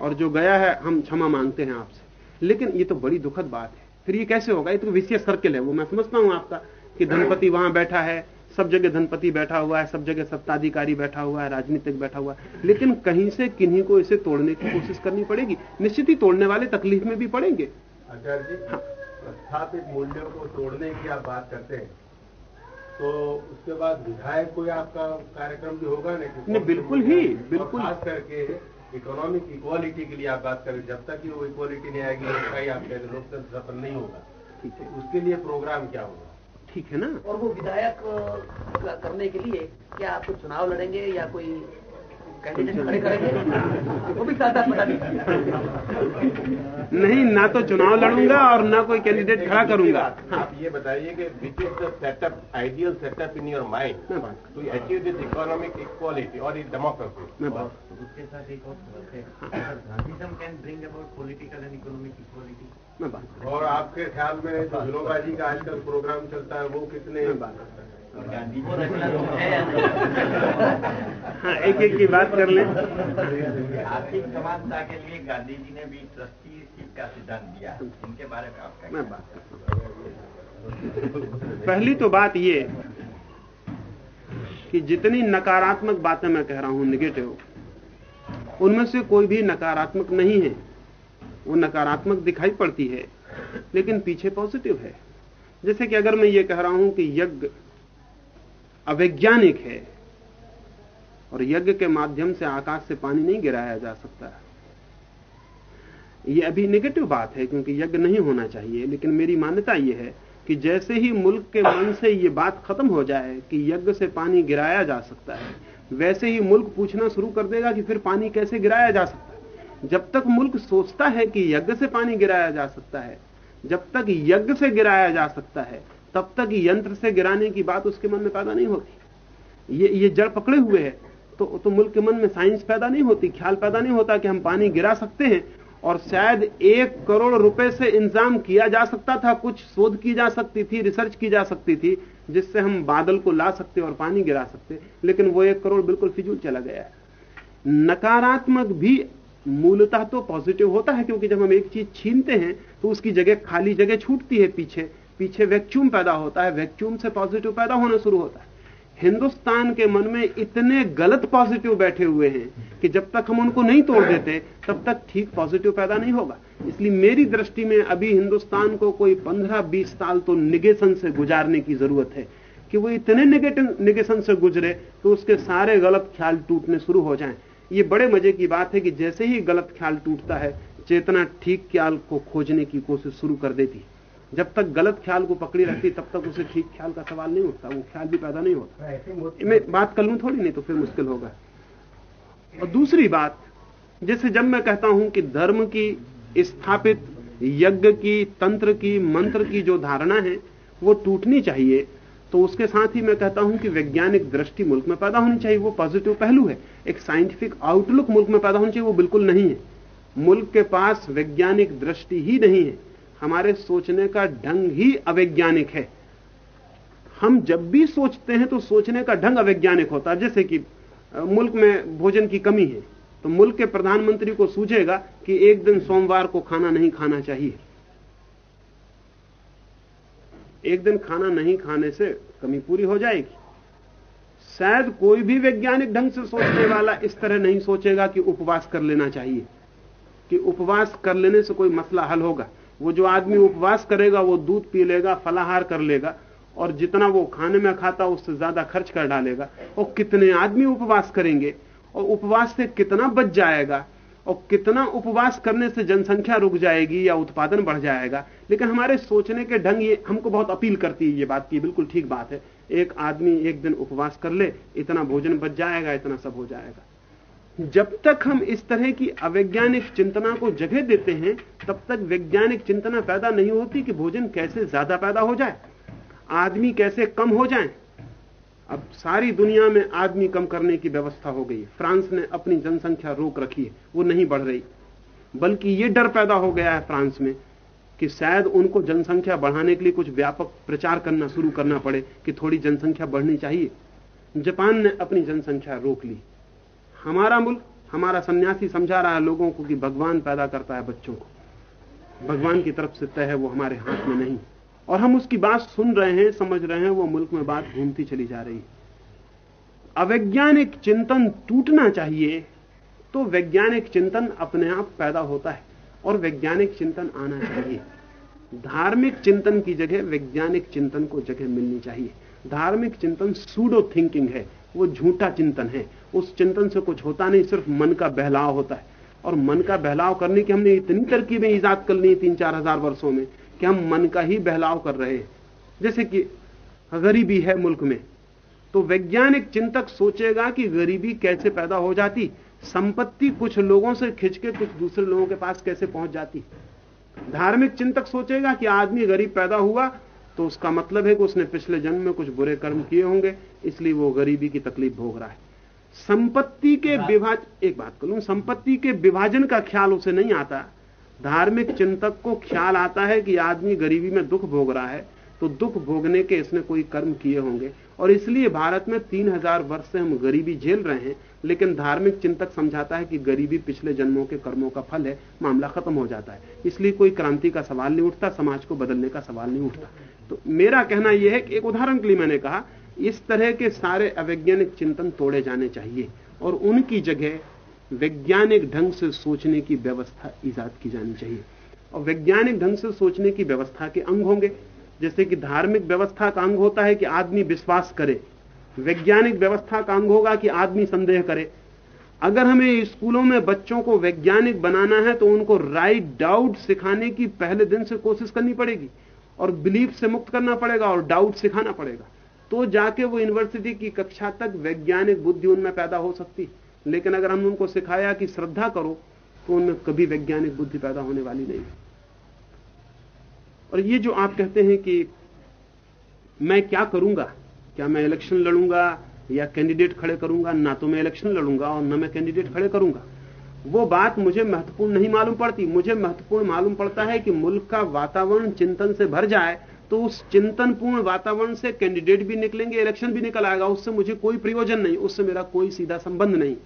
और जो गया है हम क्षमा मांगते हैं आपसे। लेकिन ये तो बड़ी दुखद बात है। फिर ये कैसे होगा? ये तो विशेष सर्किल है वो। मैं समझता हूँ आपका कि धनपति वहाँ बैठा है सब जगह धनपति बैठा हुआ है सब जगह सत्ताधिकारी बैठा हुआ है राजनीतिक बैठा हुआ है। लेकिन कहीं से किन्हीं को इसे तोड़ने की कोशिश करनी पड़ेगी। निश्चित ही तोड़ने वाले तकलीफ़ में भी पड़ेंगे। आचार्य जी हाँ। स्थापित मूल्यों को तोड़ने की आप बात करते हैं। तो उसके बाद विधायक कोई आपका कार्यक्रम भी होगा नहीं नहीं, बिल्कुल ही, बिल्कुल। खास करके इकोनॉमिक इक्वालिटी के लिए आप बात करें जब तक कि वो इक्वालिटी नहीं आएगी उसका ही आप कहते लोकतंत्र सफल नहीं होगा। ठीक है। उसके लिए प्रोग्राम क्या होगा? ठीक है ना? और वो विधायक करने के लिए क्या आप चुनाव लड़ेंगे या कोई नहीं ना तो चुनाव लड़ूँगा और ना कोई कैंडिडेट खड़ा करूँगा। आप ये बताइए कि which is the setup ideal setup in your mind to achieve this economic equality और इज़ डेमोक्रेसी मैं बात उसके साथ एक और है। Can bring about political and economic equality और आपके ख्याल में जो जुलोबाजी का आजकल प्रोग्राम चलता है वो कितने मैं बात करता हूँ। और गांधी को रचना तो है हाँ एक एक की बात कर लें। आर्थिक समानता के लिए गांधी जी ने भी ट्रस्टीशिप का सिद्धांत दिया। इनके बारे में आपका मैं बात पहली तो बात ये कि जितनी नकारात्मक बातें मैं कह रहा हूँ निगेटिव उनमें से कोई भी नकारात्मक नहीं है। वो नकारात्मक दिखाई पड़ती है लेकिन पीछे पॉजिटिव है। जैसे कि अगर मैं ये कह रहा हूँ कि यज्ञ अवैज्ञानिक है। और यज्ञ के माध्यम से आकाश से पानी नहीं गिराया जा सकता। ये अभी नेगेटिव बात है, क्योंकि यज्ञ नहीं होना चाहिए। लेकिन मेरी मान्यता यह है कि जैसे ही मुल्क के मन से ये बात खत्म हो जाए कि यज्ञ से पानी गिराया जा सकता है, वैसे ही मुल्क पूछना शुरू कर देगा कि फिर पानी कैसे गिराया जा सकता है। जब तक मुल्क सोचता है कि यज्ञ से पानी गिराया जा सकता है, जब तक यज्ञ से गिराया जा सकता है तब तक यंत्र से गिराने की बात उसके मन में पैदा नहीं होती। ये ये जड़ पकड़े हुए है तो तो मुल्क के मन में साइंस पैदा नहीं होती, ख्याल पैदा नहीं होता कि हम पानी गिरा सकते हैं, और शायद एक करोड़ रुपए से इंतज़ाम किया जा सकता था, कुछ शोध की जा सकती थी, रिसर्च की जा सकती थी, जिससे हम बादल को ला सकते और पानी गिरा सकते, लेकिन वो एक करोड़ बिल्कुल फिजूल चला गया है। नकारात्मक भी मूलतः तो पॉजिटिव होता है, क्योंकि जब हम एक चीज़ छीनते हैं तो उसकी जगह खाली जगह छूटती है पीछे पीछे वैक्यूम पैदा होता है वैक्यूम से पॉजिटिव पैदा होना शुरू होता है। हिंदुस्तान के मन में इतने गलत पॉजिटिव बैठे हुए हैं कि जब तक हम उनको नहीं तोड़ देते, तब तक ठीक पॉजिटिव पैदा नहीं होगा। इसलिए मेरी दृष्टि में अभी हिंदुस्तान को कोई 15-20 साल तो निगेशन से गुजारने की ज़रूरत है। कि वो इतने निगेटिव निगेशन से गुजरे तो उसके सारे गलत ख्याल टूटने शुरू हो जाएँ। ये बड़े मज़े की बात है कि जैसे ही गलत ख्याल टूटता है, चेतना ठीक ख्याल को खोजने की कोशिश शुरू कर देती जब तक गलत ख्याल को पकड़ी रखती तब तक उसे ठीक ख्याल का सवाल नहीं उठता वो ख्याल भी पैदा नहीं होता। मैं बात कर लूँ थोड़ी नहीं तो फिर मुश्किल होगा। और दूसरी बात जैसे जब मैं कहता हूँ कि धर्म की स्थापित यज्ञ की तंत्र की मंत्र की जो धारणा है वो टूटनी चाहिए तो उसके साथ ही मैं कहता हूँ कि वैज्ञानिक दृष्टि मुल्क में पैदा होनी चाहिए वो पॉजिटिव पहलू है। एक साइंटिफिक आउटलुक मुल्क में पैदा होनी चाहिए वो बिल्कुल नहीं है। मुल्क के पास वैज्ञानिक दृष्टि ही नहीं है। हमारे सोचने का ढंग ही अवैज्ञानिक है। हम जब भी सोचते हैं तो सोचने का ढंग अवैज्ञानिक होता है। जैसे कि मुल्क में भोजन की कमी है तो मुल्क के प्रधानमंत्री को सूझेगा कि एक दिन सोमवार को खाना नहीं खाना चाहिए। एक दिन खाना नहीं खाने से कमी पूरी हो जाएगी। शायद कोई भी वैज्ञानिक ढंग से सोचने वाला इस तरह नहीं सोचेगा कि उपवास कर लेना चाहिए, कि उपवास कर लेने से कोई मसला हल होगा। वो जो आदमी उपवास करेगा, वो दूध पी लेगा, फलाहार कर लेगा, और जितना वो खाने में खाता, उससे ज़्यादा खर्च कर डालेगा। और कितने आदमी उपवास करेंगे? और उपवास से कितना बच जाएगा? और कितना उपवास करने से जनसंख्या रुक जाएगी या उत्पादन बढ़ जाएगा? लेकिन हमारे सोचने के ढंग ये हमको बहुत अपील करती है ये बात की, बिल्कुल ठीक बात है। एक आदमी एक दिन उपवास कर ले, इतना भोजन बच जाएगा, इतना सब हो जाएगा। जब तक हम इस तरह की अवैज्ञानिक चिंतना को जगह देते हैं, तब तक वैज्ञानिक चिंतना पैदा नहीं होती कि भोजन कैसे ज़्यादा पैदा हो जाए, आदमी कैसे कम हो जाए। अब सारी दुनिया में आदमी कम करने की व्यवस्था हो गई फ्रांस ने अपनी जनसंख्या रोक रखी है, वो नहीं बढ़ रही। बल्कि ये डर पैदा हो गया है फ्रांस में कि शायद उनको जनसंख्या बढ़ाने के लिए कुछ व्यापक प्रचार करना शुरू करना पड़े कि थोड़ी जनसंख्या बढ़नी चाहिए। जापान ने अपनी जनसंख्या रोक ली। हमारा मुल्क, हमारा सन्यासी समझा रहा है लोगों को कि भगवान पैदा करता है बच्चों को। भगवान की तरफ़ से तय है, वो हमारे हाथ में नहीं। और हम उसकी बात सुन रहे हैं, समझ रहे हैं, वो मुल्क में बात घूमती चली जा रही है। अवैज्ञानिक चिंतन टूटना चाहिए तो वैज्ञानिक चिंतन अपने आप पैदा होता है और वैज्ञानिक चिंतन आना चाहिए। धार्मिक चिंतन की जगह वैज्ञानिक चिंतन को जगह मिलनी चाहिए। धार्मिक चिंतन सूडो थिंकिंग है। वो झूठा चिंतन है। उस चिंतन से कुछ होता नहीं, सिर्फ़ मन का बहलाव होता है। और मन का बहलाव करने की हमने इतनी तरकीबें ईजाद कर ली तीन चार हज़ार वर्षों में कि हम मन का ही बहलाव कर रहे हैं। जैसे कि गरीबी है मुल्क में तो वैज्ञानिक चिंतक सोचेगा कि गरीबी कैसे पैदा हो जाती, संपत्ति कुछ लोगों से खिंच के कुछ दूसरे लोगों के पास कैसे पहुँच जाती। धार्मिक चिंतक सोचेगा कि आदमी गरीब पैदा हुआ तो उसका मतलब है कि उसने पिछले जन्म में कुछ बुरे कर्म किए होंगे इसलिए वो गरीबी की तकलीफ़ भोग रहा है। संपत्ति के विभाजन एक बात करूँ संपत्ति के विभाजन का ख्याल उसे नहीं आता। धार्मिक चिंतक को ख्याल आता है कि आदमी गरीबी में दुख भोग रहा है तो दुख भोगने के इसने कोई कर्म किए होंगे। और इसलिए भारत में तीन हज़ार वर्ष से हम गरीबी झेल रहे हैं लेकिन धार्मिक चिंतक समझाता है कि गरीबी पिछले जन्मों के कर्मों का फल है, मामला खत्म हो जाता है। इसलिए कोई क्रांति का सवाल नहीं उठता, समाज को बदलने का सवाल नहीं उठता। तो मेरा कहना यह है कि एक उदाहरण के लिए मैंने कहा, इस तरह के सारे अवैज्ञानिक चिंतन तोड़े जाने चाहिए और उनकी जगह वैज्ञानिक ढंग से सोचने की व्यवस्था ईजाद की जानी चाहिए। और वैज्ञानिक ढंग से सोचने की व्यवस्था के अंग होंगे। जैसे कि धार्मिक व्यवस्था का अंग होता है कि आदमी विश्वास करे वैज्ञानिक व्यवस्था का अंग होगा कि आदमी संदेह करे। अगर हमें स्कूलों में बच्चों को वैज्ञानिक बनाना है तो उनको राइट डाउट सिखाने की पहले दिन से कोशिश करनी पड़ेगी और बिलीफ से मुक्त करना पड़ेगा और डाउट सिखाना पड़ेगा। तो जाके वो यूनिवर्सिटी की कक्षा तक वैज्ञानिक बुद्धि उनमें पैदा हो सकती। लेकिन अगर हमने उनको सिखाया कि श्रद्धा करो तो उनमें कभी वैज्ञानिक बुद्धि पैदा होने वाली नहीं। और ये जो आप कहते हैं कि मैं क्या करूँगा? क्या मैं इलेक्शन लड़ूँगा, या कैंडिडेट खड़े करूँगा, ना तो मैं इलेक्शन लड़ूँगा और ना मैं कैंडिडेट खड़े करूँगा। वो बात मुझे महत्वपूर्ण नहीं मालूम पड़ती। मुझे महत्वपूर्ण मालूम पड़ता है कि मुल्क का वातावरण चिंतन से भर जाए तो उस चिंतनपूर्ण वातावरण से कैंडिडेट भी निकलेंगे इलेक्शन भी निकल आएगा। उससे मुझे कोई प्रयोजन नहीं, उससे मेरा कोई सीधा संबंध नहीं।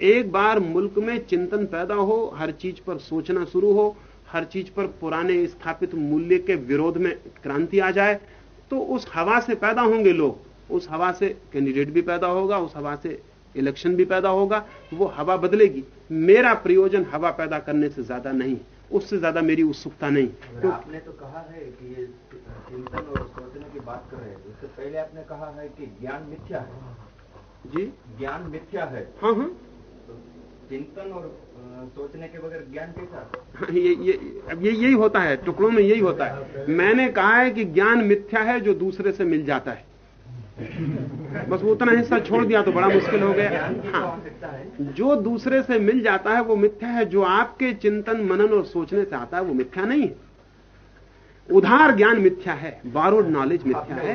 एक बार मुल्क में चिंतन पैदा हो, हर चीज़ पर सोचना शुरू हो, हर चीज़ पर पुराने स्थापित मूल्य के विरोध में क्रांति आ जाए तो उस हवा से पैदा होंगे लोग। उस हवा से कैंडिडेट भी पैदा होगा उस हवा से इलेक्शन भी पैदा होगा वो हवा बदलेगी। मेरा प्रयोजन हवा पैदा करने से ज़्यादा नहीं उससे ज़्यादा मेरी उत्सुकता नहीं। तो आपने तो कहा है कि ये चिंतन और सोचने की बात कर रहे हैं उससे पहले आपने कहा है कि ज्ञान मिथ्या है। जी। ज्ञान मिथ्या है। हाँ हाँ। तो चिंतन और सोचने के बगैर ज्ञान कैसा हाँ, ये ये अब ये यही होता है टुकड़ों में यही होता है। मैंने कहा है कि ज्ञान मिथ्या है जो दूसरे से मिल जाता है। बस उतना हिस्सा छोड़ दिया तो बड़ा मुश्किल हो गया। हाँ। जो दूसरे से मिल जाता है वो मिथ्या है जो आपके चिंतन मनन और सोचने से आता है वो मिथ्या नहीं। है उधार ज्ञान मिथ्या है बारोड नॉलेज मिथ्या है।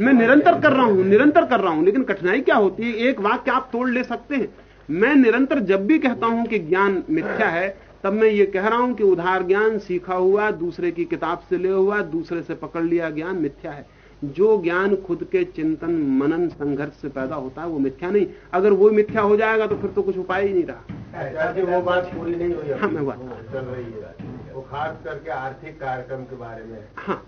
मैं निरंतर कर रहा हूँ निरंतर कर रहा हूँ लेकिन कठिनाई क्या होती है? एक वाक्य आप तोड़ ले सकते हैं। मैं निरंतर जब भी कहता हूँ कि ज्ञान मिथ्या है तब मैं ये कह रहा हूँ कि उधार ज्ञान सीखा हुआ दूसरे की किताब से ले हुआ दूसरे से पकड़ लिया ज्ञान मिथ्या है। जो ज्ञान खुद के चिंतन मनन संघर्ष से पैदा होता है वो मिथ्या नहीं। अगर वो मिथ्या हो जाएगा तो फिर तो कुछ उपाय ही नहीं रहा। वो बात पूरी नहीं हुई हाँ मैं बात चल रही है। वो खास करके आर्थिक कार्यक्रम के बारे में। हाँ।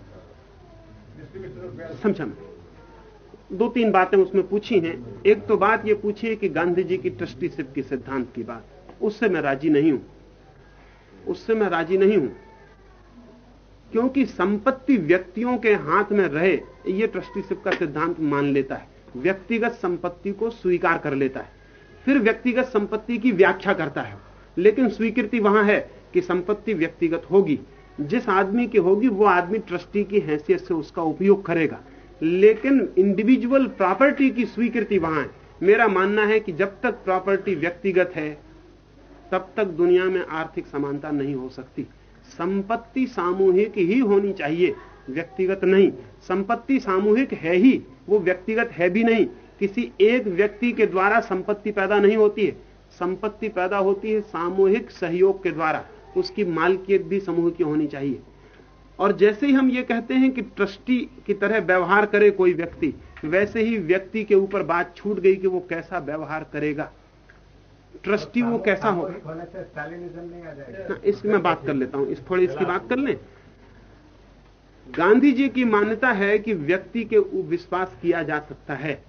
समझा मैं। दो तीन बातें उसमें पूछी हैं। एक तो बात ये पूछी है कि गांधी जी की ट्रस्टीशिप की सिद्धांत की बात। उससे मैं राज़ी नहीं हूँ। उससे मैं राज़ी नहीं हूँ। क्योंकि संपत्ति व्यक्तियों के हाथ में रहे, ये ट्रस्टीशिप का सिद्धांत मान लेता है। व्यक्तिगत संपत्ति को स्वीकार कर लेता है। फिर व्यक्तिगत संपत्ति की व्याख्या करता है। लेकिन स्वीकृति वहाँ है कि संपत्ति व्यक्तिगत होगी। जिस आदमी की होगी, वो आदमी ट्रस्टी की हैसियत से उसका उपयोग करेगा। लेकिन इंडिविजुअल प्रॉपर्टी की स्वीकृति वहाँ है। मेरा मानना है कि जब तक प्रॉपर्टी व्यक्तिगत है, तब तक दुनिया में आर्थिक समानता नहीं हो सकती। संपत्ति सामूहिक ही होनी चाहिए। व्यक्तिगत नहीं। संपत्ति सामूहिक है ही, वो व्यक्तिगत है भी नहीं। किसी एक व्यक्ति के द्वारा संपत्ति पैदा नहीं होती है। संपत्ति पैदा होती है सामूहिक सहयोग के द्वारा। उसकी मालकियत भी समूह की होनी चाहिए। और जैसे ही हम ये कहते हैं कि ट्रस्टी की तरह व्यवहार करे कोई व्यक्ति, वैसे ही व्यक्ति के ऊपर बात छूट गई कि वो कैसा व्यवहार करेगा। ट्रस्टी वो कैसा हो? इसकी मैं बात कर लेता हूँ। इस थोड़ी इसकी बात कर लें। गांधी जी की मान्यता है कि व्यक्ति के विश्वास किया जा सकता है।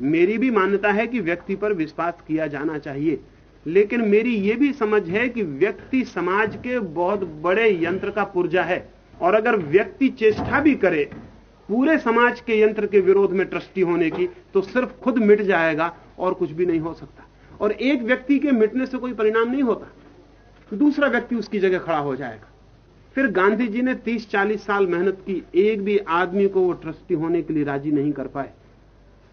मेरी भी मान्यता है कि व्यक्ति पर विश्वास किया जाना चाहिए। लेकिन मेरी यह भी समझ है कि व्यक्ति समाज के बहुत बड़े यंत्र का पुर्जा है। और अगर व्यक्ति चेष्टा भी करे पूरे समाज के यंत्र के विरोध में ट्रस्टी होने की तो सिर्फ़ खुद मिट जाएगा और कुछ भी नहीं हो सकता। और एक व्यक्ति के मिटने से कोई परिणाम नहीं होता। दूसरा व्यक्ति उसकी जगह खड़ा हो जाएगा। फिर गांधी जी ने 30-40 साल मेहनत की, एक भी आदमी को वो ट्रस्टी होने के लिए राज़ी नहीं कर पाए।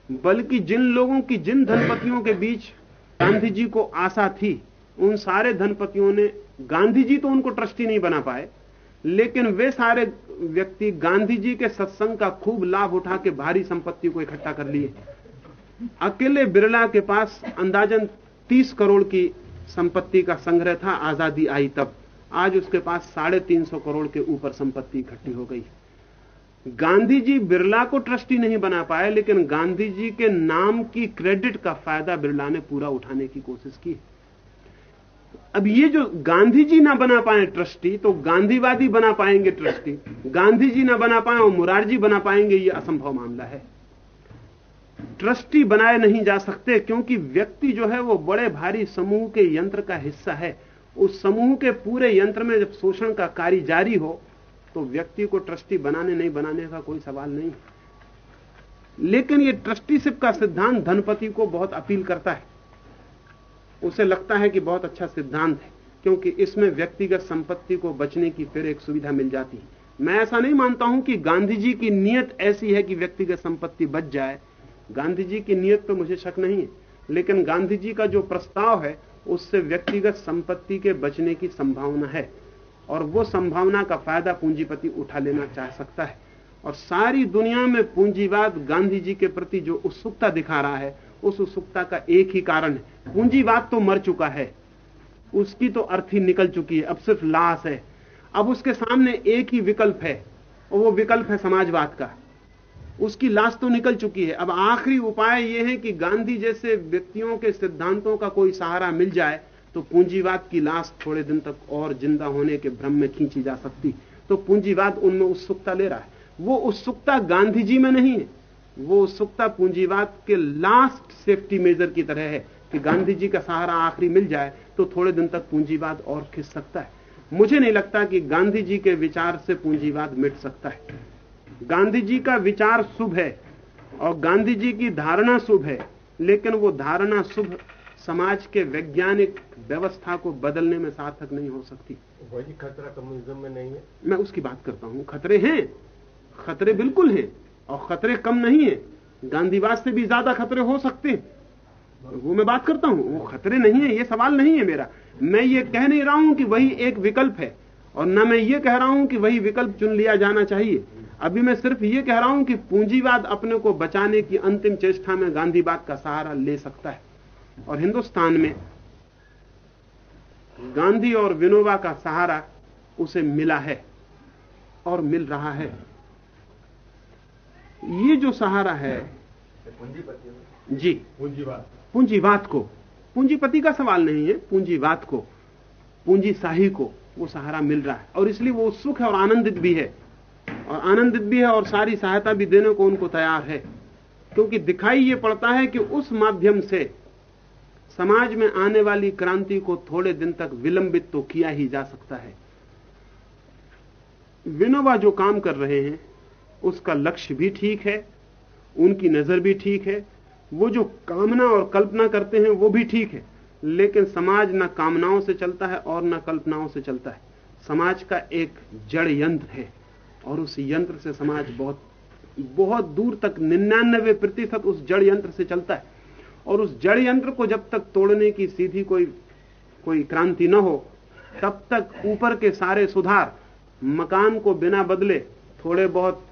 बल्कि जिन लोगों की, जिन धनपतियों के बीच गांधी जी को आशा थी, उन सारे धनपतियों ने गांधी जी तो उनको ट्रस्टी नहीं बना पाए, लेकिन वे सारे व्यक्ति गांधी जी के सत्संग का खूब लाभ उठा के भारी संपत्ति को इकट्ठा कर लिए। अकेले बिरला के पास अंदाजन 30 करोड़ की संपत्ति का संग्रह था, आज़ादी आई तब। आज उसके पास साढ़े तीन सौ करोड़ के ऊपर संपत्ति इकट्ठी हो गई। गांधी जी बिरला को ट्रस्टी नहीं बना पाए, लेकिन गांधी जी के नाम की क्रेडिट का फ़ायदा बिरला ने पूरा उठाने की कोशिश की। अब ये जो गांधी जी ना बना पाए ट्रस्टी तो गांधीवादी बना पाएँगे ट्रस्टी। गांधी जी ना बना पाए और मुरारजी बना पाएँगे, ये असंभव मामला है। ट्रस्टी बनाए नहीं जा सकते, क्योंकि व्यक्ति जो है वो बड़े भारी समूह के यंत्र का हिस्सा है। उस समूह के पूरे यंत्र में जब शोषण का कार्य जारी हो तो व्यक्ति को ट्रस्टी बनाने नहीं, बनाने का कोई सवाल नहीं। लेकिन ये ट्रस्टीशिप का सिद्धांत धनपति को बहुत अपील करता है। उसे लगता है कि बहुत अच्छा सिद्धांत है, क्योंकि इसमें व्यक्तिगत संपत्ति को बचने की फिर एक सुविधा मिल जाती है। मैं ऐसा नहीं मानता हूँ कि गांधी जी की नीयत ऐसी है कि व्यक्तिगत संपत्ति बच जाए। गांधी जी की नीयत पर मुझे शक नहीं है, लेकिन गांधी जी का जो प्रस्ताव है, उससे व्यक्तिगत संपत्ति के बचने की संभावना है, और वो संभावना का फ़ायदा पूंजीपति उठा लेना चाह सकता है। और सारी दुनिया में पूंजीवाद गांधी जी के प्रति जो उत्सुकता दिखा रहा है, उस उत्सुकता का एक ही कारण है। पूंजीवाद तो मर चुका है, उसकी तो अर्थी निकल चुकी है, अब सिर्फ़ लाश है। अब उसके सामने एक ही विकल्प है, और वो विकल्प है समाजवाद का। उसकी लाश तो निकल चुकी है। अब आखिरी उपाय यह है कि गांधी जैसे व्यक्तियों के सिद्धांतों का कोई सहारा मिल जाए तो पूंजीवाद की लाश थोड़े दिन तक और ज़िंदा होने के भ्रम में खींची जा सकती। तो पूंजीवाद उनमें उत्सुकता ले रहा है। वो उत्सुकता गांधी जी में नहीं है। वो उत्सुकता पूंजीवाद के लास्ट सेफ्टी मेजर की तरह है कि गांधी जी का सहारा आखिरी मिल जाए तो थोड़े दिन तक पूंजीवाद और खिंच सकता है। मुझे नहीं लगता कि गांधी जी के विचार से पूंजीवाद मिट सकता है। गांधी जी का विचार शुभ है और गांधी जी की धारणा शुभ है लेकिन वो धारणा शुभ समाज के वैज्ञानिक व्यवस्था को बदलने में सार्थक नहीं हो सकती। वही खतरा कम्युनिज्म में नहीं है। मैं उसकी बात करता हूँ। खतरे हैं खतरे बिल्कुल हैं और खतरे कम नहीं है। गांधीवाद से भी ज़्यादा खतरे हो सकते हैं। वो मैं बात करता हूँ। वो खतरे नहीं है ये सवाल नहीं है मेरा। मैं ये कह नहीं रहा हूँ कि वही एक विकल्प है और न मैं ये कह रहा हूँ कि वही विकल्प चुन लिया जाना चाहिए। अभी मैं सिर्फ़ ये कह रहा हूँ कि पूंजीवाद अपने को बचाने की अंतिम चेष्टा में गांधीवाद का सहारा ले सकता है। और हिंदुस्तान में गांधी और विनोबा का सहारा उसे मिला है और मिल रहा है। ये जो सहारा है पूंजीपति जी पूंजीवाद। पूंजीवाद को पूंजीपति का सवाल नहीं है पूंजीवाद को पूंजीशाही को वो सहारा मिल रहा है। और इसलिए वो उत्सुक है और आनंदित भी है। और आनंदित भी है और सारी सहायता भी देने को उनको तैयार है। क्योंकि दिखाई ये पड़ता है कि उस माध्यम से समाज में आने वाली क्रांति को थोड़े दिन तक विलंबित तो किया ही जा सकता है। विनोबा जो काम कर रहे हैं, उसका लक्ष्य भी ठीक है, उनकी नज़र भी ठीक है, वो जो कामना और कल्पना करते हैं, वो भी ठीक है। लेकिन समाज न कामनाओं से चलता है और न कल्पनाओं से चलता है। समाज का एक जड़ यंत्र है। और उस यंत्र से समाज बहुत बहुत दूर तक निन्यानबे प्रतिशत उस जड़ यंत्र से चलता है। और उस जड़ यंत्र को जब तक तोड़ने की सीधी कोई कोई क्रांति न हो, तब तक ऊपर के सारे सुधार मकान को बिना बदले थोड़े बहुत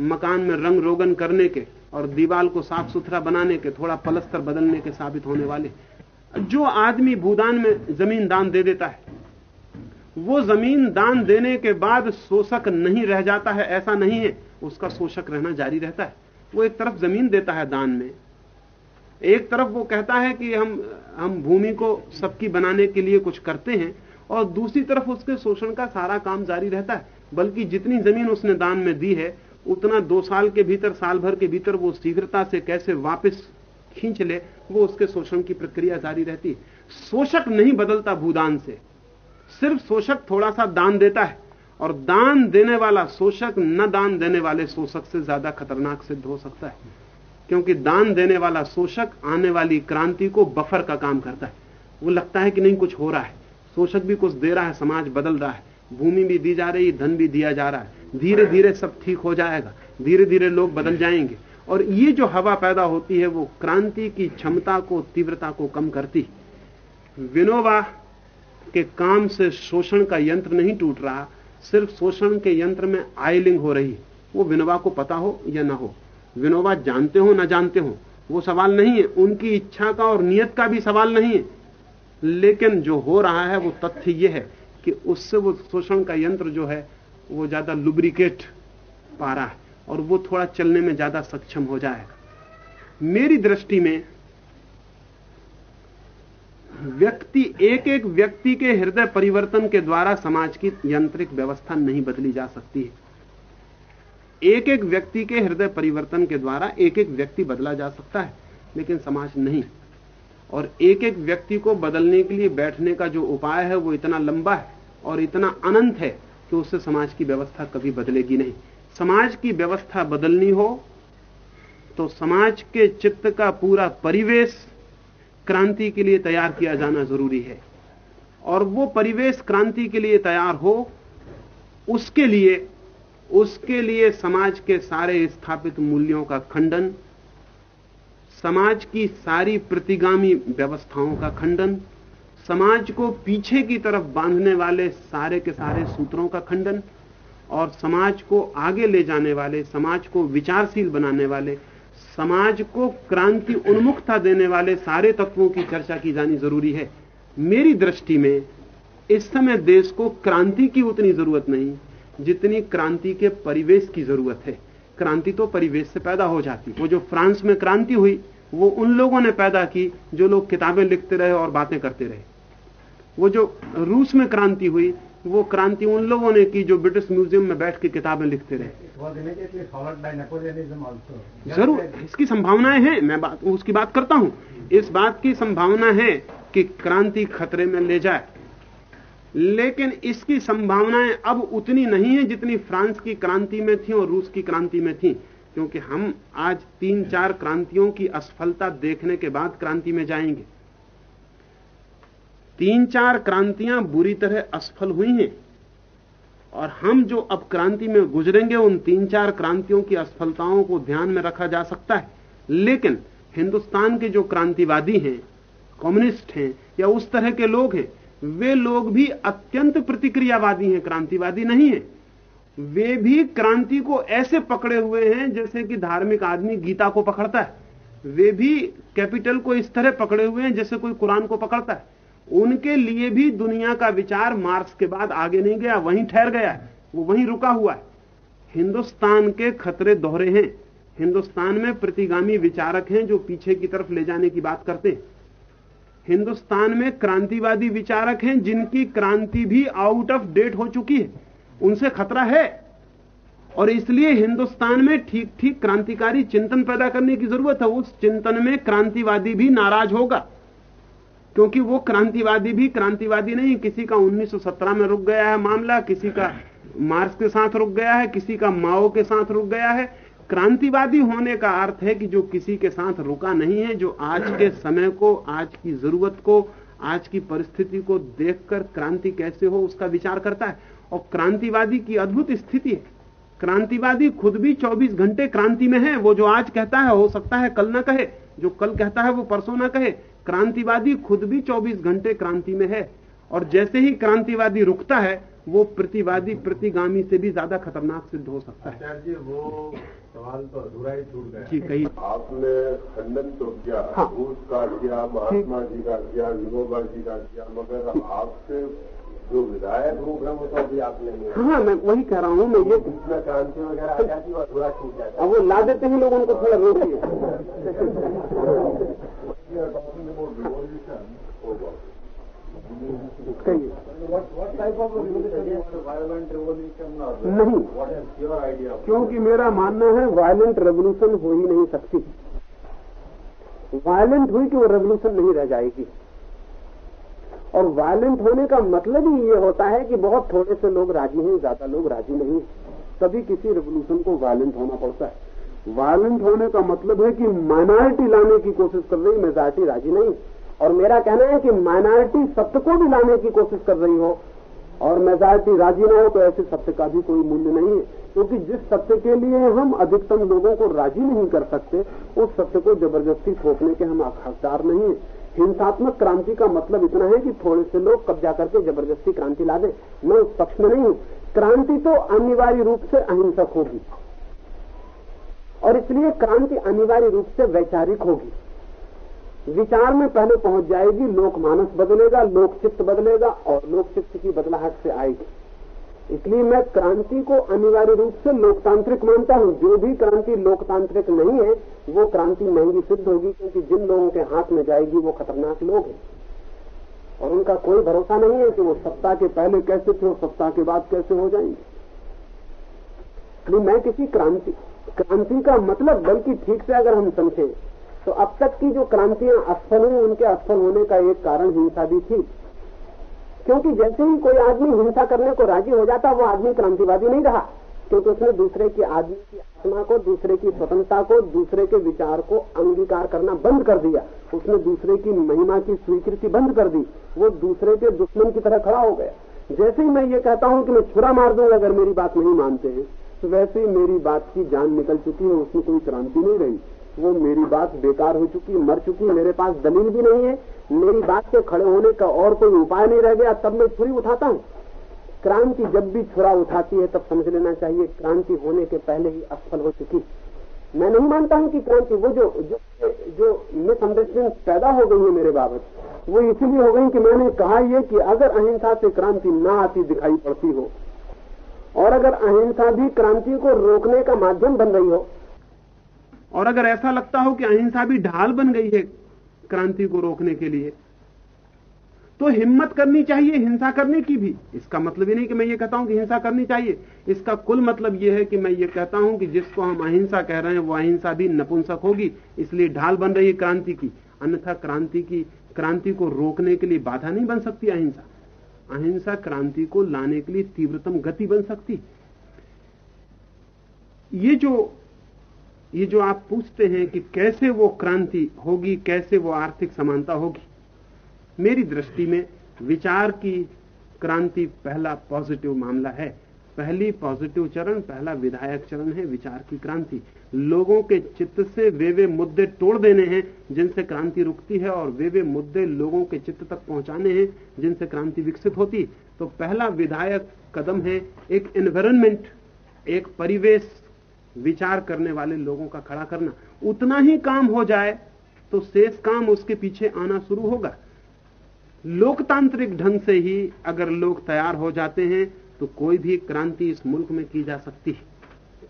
मकान में रंग रोगन करने के और दीवाल को साफ़ सुथरा बनाने के, थोड़ा पलस्तर बदलने के साबित होने वाले। जो आदमी भूदान में ज़मीन दान दे देता है वो ज़मीन दान देने के बाद शोषक नहीं रह जाता है, ऐसा नहीं है। उसका शोषक रहना जारी रहता है। वो एक तरफ़ ज़मीन देता है दान में। एक तरफ़ वो कहता है कि हम हम भूमि को सबकी बनाने के लिए कुछ करते हैं, और दूसरी तरफ़ उसके शोषण का सारा काम जारी रहता है। बल्कि जितनी ज़मीन उसने दान में दी है, उतना दो साल के भीतर, साल भर के भीतर वो शीघ्रता से कैसे वापस खींच ले, वो उसके शोषण की प्रक्रिया जारी रहती है। शोषक नहीं बदलता भूदान से। सिर्फ़ शोषक थोड़ा सा दान देता है और दान देने वाला शोषक न दान देने वाले शोषक से ज़्यादा खतरनाक सिद्ध हो सकता है। क्योंकि दान देने वाला शोषक आने वाली क्रांति को बफर का काम करता है। वो लगता है कि नहीं, कुछ हो रहा है। शोषक भी कुछ दे रहा है, समाज बदल रहा है। भूमि भी दी जा रही, धन भी दिया जा रहा है। धीरे धीरे सब ठीक हो जाएगा। धीरे धीरे लोग बदल जाएँगे। और ये जो हवा पैदा होती है, वो क्रांति की क्षमता को, तीव्रता को कम करती विनोबा के काम से शोषण का यंत्र नहीं टूट रहा, सिर्फ़ शोषण के यंत्र में आयलिंग हो रही। वो विनोबा को पता हो या ना हो? विनोबा जानते हो, ना जानते हो? वो सवाल नहीं है। उनकी इच्छा का और नियत का भी सवाल नहीं है। लेकिन जो हो रहा है, वो तथ्य ये है कि उससे वो शोषण का यंत्र जो है, वो ज़्यादा लुब्रिकेट पा रहा है और वो थोड़ा चलने में ज़्यादा सक्षम हो जाएगा। मेरी दृष्टि में व्यक्ति एक एक व्यक्ति के हृदय परिवर्तन के द्वारा समाज की यांत्रिक व्यवस्था नहीं बदली जा सकती है। एक एक व्यक्ति के हृदय परिवर्तन के द्वारा एक एक व्यक्ति बदला जा सकता है, लेकिन समाज नहीं। और एक एक व्यक्ति को बदलने के लिए बैठने का जो उपाय है, वो इतना लंबा है और इतना अनंत है कि उससे समाज की व्यवस्था कभी बदलेगी नहीं। समाज की व्यवस्था बदलनी हो तो समाज के चित्त का पूरा परिवेश क्रांति के लिए तैयार किया जाना ज़रूरी है। और वो परिवेश क्रांति के लिए तैयार हो, उसके लिए उसके लिए समाज के सारे स्थापित मूल्यों का खंडन, समाज की सारी प्रतिगामी व्यवस्थाओं का खंडन, समाज को पीछे की तरफ़ बांधने वाले सारे के सारे सूत्रों का खंडन, और समाज को आगे ले जाने वाले, समाज को विचारशील बनाने वाले समाज को क्रांति उन्मुखता देने वाले सारे तत्वों की चर्चा की जानी ज़रूरी है। मेरी दृष्टि में इस समय देश को क्रांति की उतनी ज़रूरत नहीं, जितनी क्रांति के परिवेश की ज़रूरत है। क्रांति तो परिवेश से पैदा हो जाती। वो जो फ्रांस में क्रांति हुई, वो उन लोगों ने पैदा की जो लोग किताबें लिखते रहे और बातें करते रहे। वो जो रूस में क्रांति हुई वो क्रांति उन लोगों ने की जो ब्रिटिश म्यूज़ियम में बैठ के किताबें लिखते रहे। ज़रूर इसकी संभावनाएँ हैं मैं बात उसकी बात करता हूँ। इस बात की संभावना है कि क्रांति खतरे में ले जाए। लेकिन इसकी संभावनाएँ अब उतनी नहीं है जितनी फ्रांस की क्रांति में थी और रूस की क्रांति में थी। क्योंकि हम आज तीन चार क्रांतियों की असफलता देखने के बाद क्रांति में जाएँगे। तीन चार क्रांतियाँ बुरी तरह असफल हुई हैं। और हम जो अब क्रांति में गुजरेंगे, उन तीन चार क्रांतियों की असफलताओं को ध्यान में रखा जा सकता है। लेकिन हिंदुस्तान के जो क्रांतिवादी हैं, कम्युनिस्ट हैं, या उस तरह के लोग हैं, वे लोग भी अत्यंत प्रतिक्रियावादी हैं, क्रांतिवादी नहीं है। वे भी क्रांति को ऐसे पकड़े हुए हैं, जैसे कि धार्मिक आदमी गीता को पकड़ता है। वे भी कैपिटल को इस तरह पकड़े हुए हैं, जैसे कोई कुरान को पकड़ता है। उनके लिए भी दुनिया का विचार मार्क्स के बाद आगे नहीं गया, वहीं ठहर गया है, वो वहीं रुका हुआ है। हिंदुस्तान के खतरे दोहरे हैं, हिंदुस्तान में प्रतिगामी विचारक हैं जो पीछे की तरफ़ ले जाने की बात करते हैं। हिंदुस्तान में क्रांतिवादी विचारक हैं जिनकी क्रांति भी आउट ऑफ़ डेट हो चुकी है, उनसे खतरा है। और इसलिए हिंदुस्तान में ठीक ठीक क्रांतिकारी चिंतन पैदा करने की ज़रूरत है, उस चिंतन में क्रांतिवादी भी नाराज़ होगा। क्योंकि वो क्रांतिवादी भी क्रांतिवादी नहीं, किसी का 1917 में रुक गया है मामला, किसी का मार्क्स के साथ रुक गया है, किसी का माओ के साथ रुक गया है। क्रांतिवादी होने का अर्थ है कि जो किसी के साथ रुका नहीं है, जो आज के समय को, आज की ज़रूरत को, आज की परिस्थिति को देखकर क्रांति कैसे हो, उसका विचार करता है। और क्रांतिवादी की अद्भुत स्थिति है। क्रांतिवादी खुद भी 24 घंटे क्रांति में है, वो जो आज कहता है, हो सकता है कल ना कहे, जो कल कहता है, वो परसों ना कहे। क्रांतिवादी खुद भी 24 घंटे क्रांति में है। और जैसे ही क्रांतिवादी रुकता है वो प्रतिवादी प्रतिगामी से भी ज़्यादा खतरनाक सिद्ध हो सकता है। जी वो सवाल तो अधूरा ही छूट गया। जी कही आपने खंडन तो किया हाँ। रूस का किया महात्मा जी का किया विनोबा जी का किया मगर आपसे जो विधायक रूप है वो तो अभी आपने नहीं हाँ मैं वही कह रहा हूँ मैं ये क्रांति वगैरह आ जाती है अधूरा छूट जाता अब वो ला देते हैं लोग उनको थोड़ा रोकिए नहीं? क्योंकि मेरा मानना है वायलेंट रेवोल्यूशन हो ही नहीं सकती। वायलेंट हुई कि वो रेवोल्यूशन नहीं रह जाएगी। और वायलेंट होने का मतलब ही ये होता है कि बहुत थोड़े से लोग राज़ी हैं, ज़्यादा लोग राज़ी नहीं तभी किसी रेवोल्यूशन को वायलेंट होना पड़ता है। वायलेंट होने का मतलब है कि माइनॉरिटी लाने की कोशिश कर रही मेजॉरिटी राज़ी नहीं। और मेरा कहना है कि माइनॉरिटी सत्य को भी लाने की कोशिश कर रही हो और मेजॉरिटी राज़ी ना हो तो ऐसे सत्य का भी कोई मूल्य नहीं है। क्योंकि जिस सत्य के लिए हम अधिकतम लोगों को राज़ी नहीं कर सकते, उस सत्य को ज़बरदस्ती थोपने के हम हकदार नहीं है। हिंसात्मक क्रांति का मतलब इतना है कि थोड़े से लोग कब्जा करके ज़बरदस्ती क्रांति ला दें मैं उस पक्ष में नहीं हूँ। क्रांति तो अनिवार्य रूप से अहिंसक होगी। और इसलिए क्रांति अनिवार्य रूप से वैचारिक होगी। विचार में पहले पहुँच जाएगी लोकमानस बदलेगा लोकचित्त बदलेगा और लोकचित्त की बदलाहट से आएगी। इसलिए मैं क्रांति को अनिवार्य रूप से लोकतांत्रिक मानता हूँ। जो भी क्रांति लोकतांत्रिक नहीं है, वो क्रांति महँगी सिद्ध होगी, क्योंकि जिन लोगों के हाथ में जाएगी, वो खतरनाक लोग हैं। और उनका कोई भरोसा नहीं है कि वो सप्ताह के पहले कैसे थे और सप्ताह के बाद कैसे हो जाएँगे। मैं किसी क्रांति क्रांति का मतलब बल्कि ठीक से अगर हम समझें तो अब तक की जो क्रांतियाँ असफल हुई, उनके असफल होने का एक कारण हिंसा भी थी। क्योंकि जैसे ही कोई आदमी हिंसा करने को राज़ी हो जाता, वो आदमी क्रांतिवादी नहीं रहा, क्योंकि उसने दूसरे की आदमी की आत्मा को, दूसरे की स्वतंत्रता को, दूसरे के विचार को अंगीकार करना बंद कर दिया। उसने दूसरे की महिमा की स्वीकृति बंद कर दी। वो दूसरे के दुश्मन की तरह खड़ा हो गया। जैसे ही मैं ये कहता हूँ कि मैं छुरा मार दूँगा, अगर मेरी बात नहीं मानते हैं तो वैसे ही मेरी बात की जान निकल चुकी है, उसमें कोई क्रांति नहीं रही। वो मेरी बात बेकार हो चुकी, मर चुकी, मेरे पास दलील भी नहीं है। मेरी बात के खड़े होने का और कोई उपाय नहीं रह गया, तब मैं छुरी उठाता हूँ। क्रांति जब भी छुरा उठाती है, तब समझ लेना चाहिए, क्रांति होने के पहले ही असफल हो चुकी। मैं नहीं मानता हूँ कि क्रांति, वो जो जो जो मिसअंडरस्टैंडिंग पैदा हो गई है मेरे बाबत, वो इसलिए हो गई कि मैंने कहा यह कि अगर अहिंसा से क्रांति ना आती, दिखाई पड़ती हो और अगर अहिंसा भी क्रांति को रोकने का माध्यम बन रही हो, और अगर ऐसा लगता हो कि अहिंसा भी ढाल बन गई है क्रांति को रोकने के लिए तो हिम्मत करनी चाहिए हिंसा करने की भी। इसका मतलब ही नहीं कि मैं ये कहता हूँ कि हिंसा करनी चाहिए। इसका कुल मतलब यह है कि मैं ये कहता हूँ कि जिसको हम अहिंसा कह रहे हैं, वो अहिंसा भी नपुंसक होगी, इसलिए ढाल बन रही है क्रांति की। अन्यथा क्रांति की, क्रांति को रोकने के लिए बाधा नहीं बन सकती अहिंसा। अहिंसा क्रांति को लाने के लिए तीव्रतम गति बन सकती ये जो ये जो आप पूछते हैं कि कैसे वो क्रांति होगी, कैसे वो आर्थिक समानता होगी, मेरी दृष्टि में विचार की क्रांति पहला पॉजिटिव मामला है। पहली पॉजिटिव चरण, पहला विधायक चरण है विचार की क्रांति। लोगों के चित्त से वे वे मुद्दे तोड़ देने हैं जिनसे क्रांति रुकती है और वे वे मुद्दे लोगों के चित्त तक पहुँचाने हैं जिनसे क्रांति विकसित होती। तो पहला विधायक कदम है एक एनवायरमेंट एक परिवेश विचार करने वाले लोगों का खड़ा करना। उतना ही काम हो जाए तो शेष काम उसके पीछे आना शुरू होगा। लोकतांत्रिक ढंग से ही अगर लोग तैयार हो जाते हैं तो कोई भी क्रांति इस मुल्क में की जा सकती है।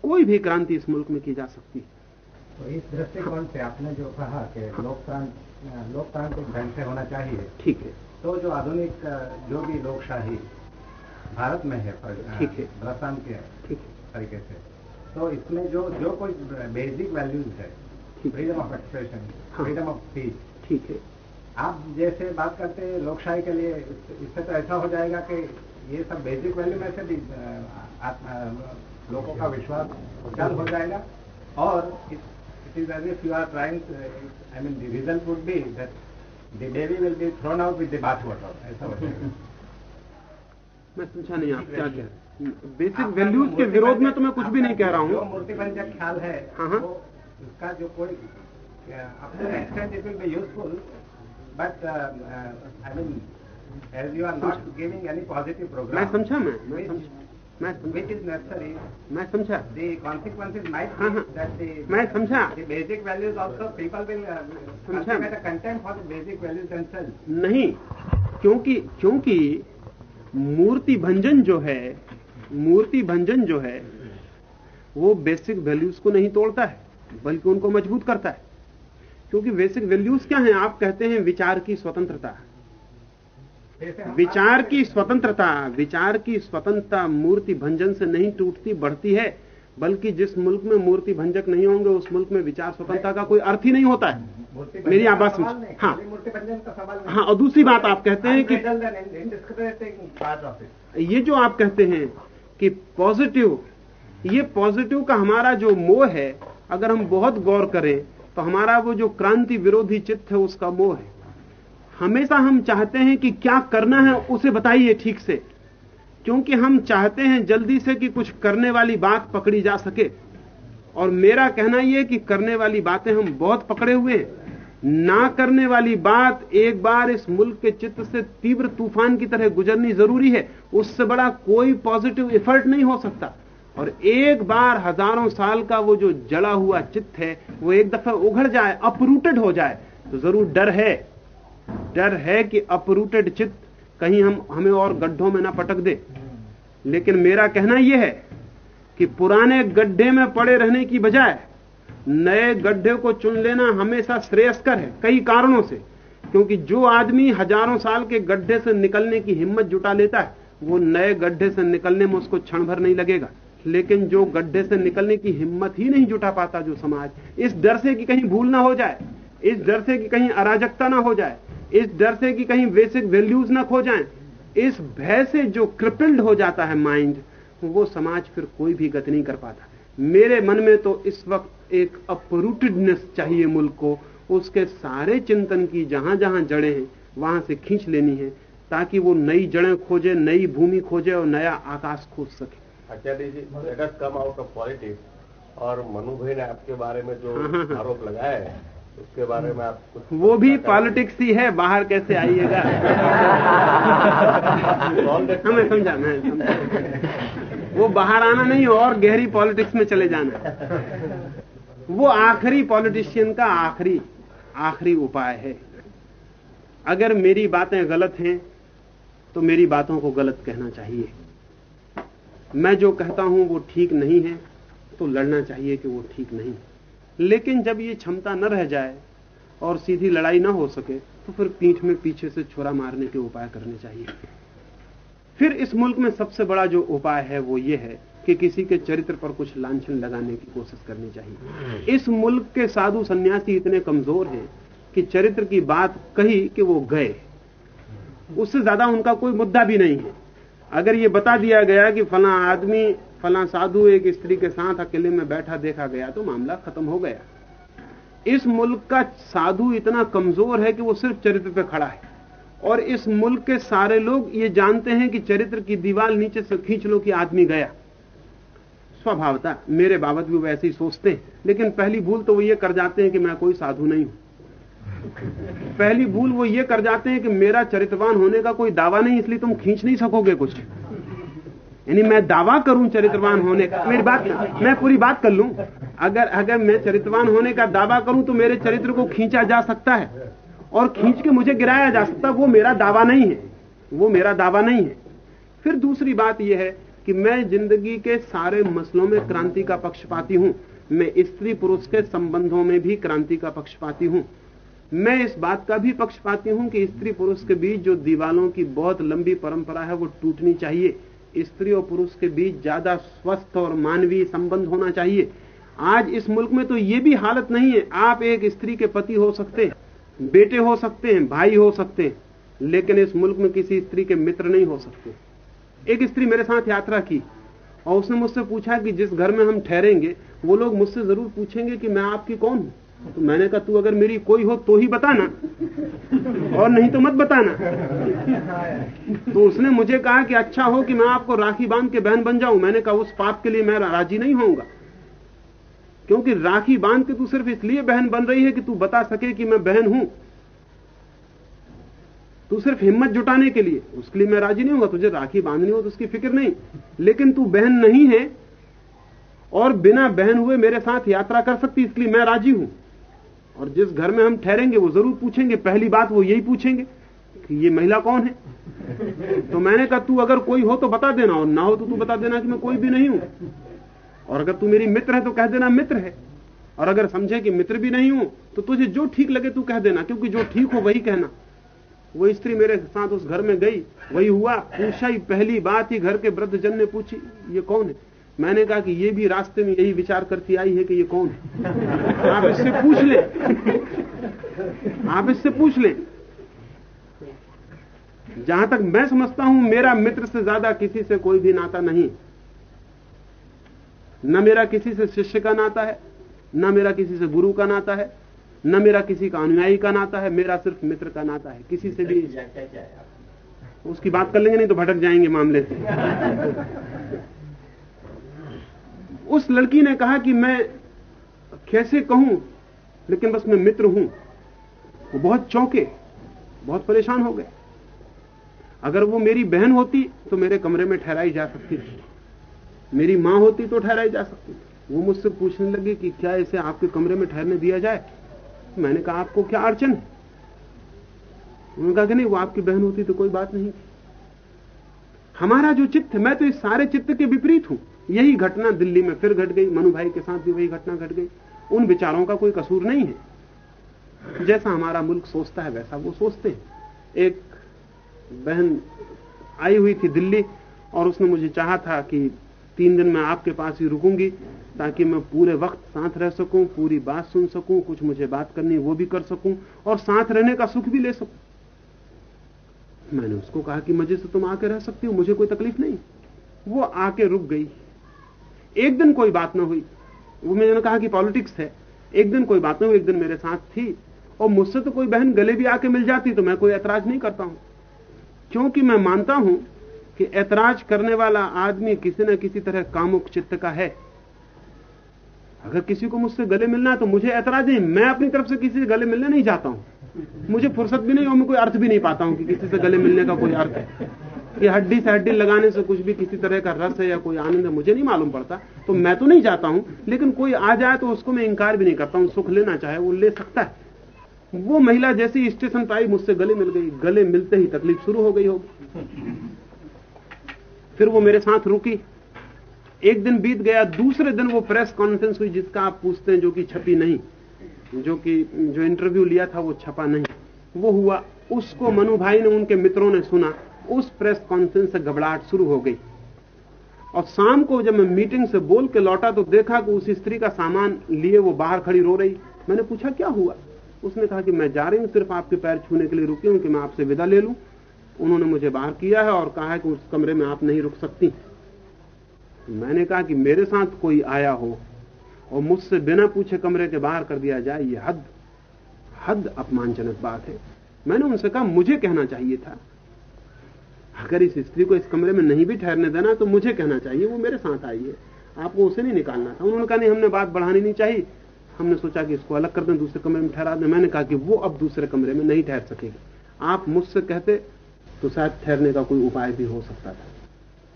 कोई भी क्रांति इस मुल्क में की जा सकती है। तो इस दृष्टिकोण से आपने जो कहा कि लोकतांत्रिक लोकतांत्रिक ढंग से होना चाहिए। ठीक है। तो जो आधुनिक जो भी लोकशाही भारत में है ठीक है। हिंदुस्तान के ठीक तरीके से तो इसमें जो जो कोई बेसिक वैल्यूज़ है freedom of expression freedom of speech ठीक है। आप जैसे बात करते हैं लोकशाही के लिए इससे तो ऐसा हो जाएगा कि ये सब बेसिक वैल्यू में से भी लोगों का विश्वास जल हो जाएगा। और it is as if you are trying I mean the result would be that the baby will be thrown out with the bath water ऐसा हो। जाएगा मैं समझा नहीं आप क्या कह रहे बेसिक वैल्यूज़ के विरोध में तो मैं कुछ भी नहीं कह रहा हूँ। जो मूर्ति पंचक ख्याल है हाँ हाँ। उसका जो कोई अपने extent it will be useful but uh, uh, I mean, as you are not giving any positive program, मैं समझा मैं मैं समझा। मैं समझा। मैं समझा। Basic values of people basic values नहीं क्योंकि क्योंकि मूर्ति भंजन जो है मूर्ति भंजन जो है वो बेसिक वैल्यूज़ को नहीं तोड़ता है बल्कि उनको मज़बूत करता है। क्योंकि बेसिक वैल्यूज़ क्या है? आप कहते हैं विचार की स्वतंत्रता। विचार की स्वतंत्रता विचार की स्वतंत्रता मूर्ति भंजन से नहीं टूटती बढ़ती है बल्कि जिस मुल्क में मूर्ति भंजक नहीं होंगे उस मुल्क में विचार स्वतंत्रता का कोई अर्थ ही नहीं होता है मेरी बात समझ- हाँ। हाँ और दूसरी बात आप कहते हैं कि. ये जो आप कहते हैं कि पॉजिटिव ये पॉजिटिव का हमारा जो मोह है अगर हम बहुत गौर करें तो हमारा वो जो क्रांति विरोधी चित्त है उसका मोह है हमेशा हम चाहते हैं कि क्या करना है, उसे बताइए ठीक से। क्योंकि हम चाहते हैं जल्दी से कि कुछ करने वाली बात पकड़ी जा सके। और मेरा कहना यह कि करने वाली बातें हम बहुत पकड़े हुए हैं। ना करने वाली बात एक बार इस मुल्क के चित्त से तीव्र तूफ़ान की तरह गुजरनी ज़रूरी है। उससे बड़ा कोई पॉजिटिव इफर्ट नहीं हो सकता। और एक बार हज़ारों साल का वो जो जड़ा हुआ चित्त है, वो एक दफ़ा उघड़ जाए अपरूटेड हो जाए तो ज़रूर डर है। डर है कि अपरूटेड चित्त कहीं हम, हमें और गड्ढों में ना पटक दे। लेकिन मेरा कहना यह है कि पुराने गड्ढे में पड़े रहने की बजाय नए गड्ढे को चुन लेना हमेशा श्रेयस्कर है, कई कारणों से। क्योंकि जो आदमी हज़ारों साल के गड्ढे से निकलने की हिम्मत जुटा लेता है, वो नए गड्ढे से निकलने में उसको क्षण भर नहीं लगेगा। लेकिन जो गड्ढे से निकलने की हिम्मत ही नहीं जुटा पाता जो समाज, इस डर से कि कहीं भूल ना हो जाए। इस डर से कि कहीं अराजकता ना हो जाए इस डर से कि कहीं बेसिक वैल्यूज़ ना खो जाएँ इस भय से जो क्रिपल्ड हो जाता है माइंड वो समाज फिर कोई भी गति नहीं कर पाता मेरे मन में तो इस वक्त एक अपरूटेडनेस चाहिए मुल्क को उसके सारे चिंतन की जहाँ जहाँ जड़ें हैं वहाँ से खींच लेनी है ताकि वो नई जड़ें खोजे नई भूमि खोजे और नया आकाश खोज सके Acharya ji let us come out of politics और मनु भाई ने आपके बारे में जो हाँ, हाँ, हाँ। आरोप लगाया है उसके बारे में आप कुछ वो भी पॉलिटिक्स ही है बाहर कैसे आइएगा? हमें समझाना है वो बाहर आना नहीं और गहरी पॉलिटिक्स में चले जाना। वो आखिरी पॉलिटिशियन का आखिरी आखिरी उपाय है। अगर मेरी बातें गलत हैं तो मेरी बातों को गलत कहना चाहिए। मैं जो कहता हूँ वो ठीक नहीं है तो लड़ना चाहिए कि वो ठीक नहीं। लेकिन जब ये क्षमता न रह जाए और सीधी लड़ाई ना हो सके तो फिर पीठ में पीछे से छुरा मारने के उपाय करने चाहिए। फिर इस मुल्क में सबसे बड़ा जो उपाय है वो ये है कि किसी के चरित्र पर कुछ लांछन लगाने की कोशिश करनी चाहिए। इस मुल्क के साधु सन्यासी इतने कमज़ोर हैं कि चरित्र की बात कही कि वो गए। उससे ज़्यादा उनका कोई मुद्दा भी नहीं है। अगर ये बता दिया गया कि फला आदमी फला साधु एक स्त्री के साथ अकेले में बैठा देखा गया तो मामला खत्म हो गया। इस मुल्क का साधु इतना कमज़ोर है कि वो सिर्फ़ चरित्र पे खड़ा है। और इस मुल्क के सारे लोग ये जानते हैं कि चरित्र की दीवार नीचे से खींच लो कि आदमी गया। स्वभावता मेरे बाबत भी वैसे ही सोचते हैं। लेकिन पहली भूल तो वो ये कर जाते हैं कि मैं कोई साधु नहीं हूँ। पहली भूल वो ये कर जाते हैं कि मेरा चरित्रवान होने का कोई दावा नहीं, इसलिए तुम खींच नहीं सकोगे कुछ। यानी मैं दावा करूँ चरित्रवान होने का, मेरी बात, मैं पूरी बात कर लूँ। अगर अगर मैं चरित्रवान होने का दावा करूँ तो मेरे चरित्र को खींचा जा सकता है। और खींच के मुझे गिराया जा सकता, वो मेरा दावा नहीं है। वो मेरा दावा नहीं है। फिर दूसरी बात यह है कि मैं ज़िंदगी के सारे मसलों में क्रांति का पक्षपाती हूँ। मैं स्त्री पुरुष के संबंधों में भी क्रांति का पक्षपाती हूँ। मैं इस बात का भी पक्षपाती हूँ कि स्त्री पुरुष के बीच जो दीवालों की बहुत लंबी परंपरा है, वो टूटनी चाहिए। स्त्री और पुरुष के बीच ज़्यादा स्वस्थ और मानवीय संबंध होना चाहिए। आज इस मुल्क में तो ये भी हालत नहीं है, आप एक स्त्री के पति हो सकते हैं, बेटे हो सकते हैं, भाई हो सकते हैं, लेकिन इस मुल्क में किसी स्त्री के मित्र नहीं हो सकते। एक स्त्री मेरे साथ यात्रा की और उसने मुझसे पूछा कि जिस घर में हम ठहरेंगे, वो लोग मुझसे ज़रूर पूछेंगे कि मैं आपकी कौन हूँ? तो मैंने कहा, तू अगर मेरी कोई हो तो ही बताना। और नहीं तो मत बताना। तो उसने मुझे कहा कि अच्छा हो कि मैं आपको राखी बाँध के बहन बन जाऊँ। मैंने कहा, उस पाप के लिए मैं राज़ी नहीं होऊँगा। क्योंकि राखी बाँध के तू सिर्फ़ इसलिए बहन बन रही है कि तू बता सके कि मैं बहन हूँ। तू सिर्फ़ हिम्मत जुटाने के लिए। उसके लिए मैं राज़ी नहीं होगा तुझे राखी बांधनी हो तो उसकी फ़िक्र नहीं। लेकिन तू बहन नहीं है और बिना बहन हुए मेरे साथ यात्रा कर सकती, इसलिए मैं राज़ी हूँ। और जिस घर में हम ठहरेंगे, वो ज़रूर पूछेंगे। पहली बात वो यही पूछेंगे कि ये महिला कौन है? तो मैंने कहा, तू अगर कोई हो तो बता देना, और ना हो तो तू बता देना कि मैं कोई भी नहीं हूँ। और अगर तू मेरी मित्र है तो कह देना मित्र है। और अगर समझे कि मित्र भी नहीं हूँ तो तुझे जो ठीक लगे तू कह देना, क्योंकि जो ठीक हो वही कहना। वो स्त्री मेरे साथ उस घर में गई, वही हुआ। पूछा ही, पहली बात ही घर के वृद्ध जन ने पूछी, ये कौन है? मैंने कहा कि ये भी रास्ते में यही विचार करती आई है कि ये कौन है? आप इससे पूछ लें। आप इससे पूछ लें। जहाँ तक मैं समझता हूँ मेरा मित्र से ज़्यादा किसी से कोई भी नाता नहीं। न मेरा किसी से शिष्य का नाता है न मेरा किसी से गुरु का नाता है न मेरा किसी का अनुयायी का नाता है मेरा सिर्फ़ मित्र का नाता है। किसी से भी उसकी बात कर लेंगे नहीं तो भटक जाएँगे मामले। से उस लड़की ने कहा कि मैं कैसे कहूँ, लेकिन बस मैं मित्र हूँ। वो बहुत चौंके, बहुत परेशान हो गए। अगर वो मेरी बहन होती तो मेरे कमरे में ठहराई जा सकती थी। मेरी माँ होती तो ठहराई जा सकती थी। वो मुझसे पूछने लगे कि क्या इसे आपके कमरे में ठहरने दिया जाए? मैंने कहा, आपको क्या अड़चन है? उन्होंने कहा कि नहीं, वो आपकी बहन होती तो कोई बात नहीं हमारा जो चित्त मैं तो इस सारे चित्त के विपरीत हूँ। यही घटना दिल्ली में फिर घट गई, मनु भाई के साथ भी वही घटना घट गई। उन विचारों का कोई कसूर नहीं है। जैसा हमारा मुल्क सोचता है, वैसा वो सोचते हैं। एक बहन आई हुई थी दिल्ली और उसने मुझे चाहा था कि तीन दिन मैं आपके पास ही रुकूँगी, ताकि मैं पूरे वक्त साथ रह सकूँ, पूरी बात सुन सकूँ, कुछ मुझे बात करनी वो भी कर सकूँ, और साथ रहने का सुख भी ले सकूँ। मैंने उसको कहा कि मज़े से तुम आके रह सकती हो, मुझे कोई तकलीफ़ नहीं। वो आके रुक गई। एक दिन कोई बात ना हुई। वो मैंने कहा कि पॉलिटिक्स है। एक दिन कोई बात ना हुई, एक दिन मेरे साथ थी। और मुझसे तो कोई बहन गले भी आके मिल जाती तो मैं कोई ऐतराज नहीं करता हूँ। क्योंकि मैं मानता हूँ कि ऐतराज करने वाला आदमी किसी न किसी तरह कामुक चित्त का है। अगर किसी को मुझसे गले मिलना है तो मुझे ऐतराज नहीं। मैं अपनी तरफ़ से किसी से गले मिलने नहीं जाता हूँ। मुझे फुर्सत भी नहीं और मैं कोई अर्थ भी नहीं पाता हूँ कि किसी से गले मिलने का कोई अर्थ है। कि हड्डी से हड्डी लगाने से कुछ भी किसी तरह का रस है या कोई आनंद है, मुझे नहीं मालूम पड़ता। तो मैं तो नहीं जाता हूँ, लेकिन कोई आ जाए तो उसको मैं इंकार भी नहीं करता हूँ, सुख लेना चाहे वो ले सकता है। वो महिला जैसी स्टेशन पर आई, मुझसे गले मिल गई। गले मिलते ही तकलीफ़ शुरू हो गई होगी। फिर वो मेरे साथ रुकी। एक दिन बीत गया, दूसरे दिन वो प्रेस कॉन्फ्रेंस हुई, जिसका आप पूछते हैं जो कि छपी नहीं, जो कि जो इंटरव्यू लिया था वो छपा नहीं। वो हुआ, उसको मनु भाई ने, उनके मित्रों ने सुना। उस प्रेस कॉन्फ्रेंस से घबराहट शुरू हो गई। और शाम को जब मैं मीटिंग से बोल के लौटा तो देखा कि उस स्त्री का सामान लिए वो बाहर खड़ी रो रही। मैंने पूछा, क्या हुआ? उसने कहा कि मैं जा रही हूँ, सिर्फ़ आपके पैर छूने के लिए रुकी हूँ कि मैं आपसे विदा ले लूँ। उन्होंने मुझे बाहर किया है और कहा है कि उस कमरे में आप नहीं रुक सकती। मैंने कहा कि मेरे साथ कोई आया हो और मुझसे बिना पूछे कमरे के बाहर कर दिया जाए, ये हद हद अपमानजनक बात है। मैंने उनसे कहा, मुझे कहना चाहिए था अगर इस स्त्री को इस कमरे में नहीं भी ठहरने देना तो मुझे कहना चाहिए, वो मेरे साथ आई है। आपको उसे नहीं निकालना था। उन्होंने कहा, नहीं, हमने बात बढ़ानी नहीं चाहिए। हमने सोचा कि इसको अलग कर दें, दूसरे कमरे में ठहरा दें। मैंने कहा कि वो अब दूसरे कमरे में नहीं ठहर सकेगी। आप मुझसे कहते तो शायद ठहरने का कोई उपाय भी हो सकता था।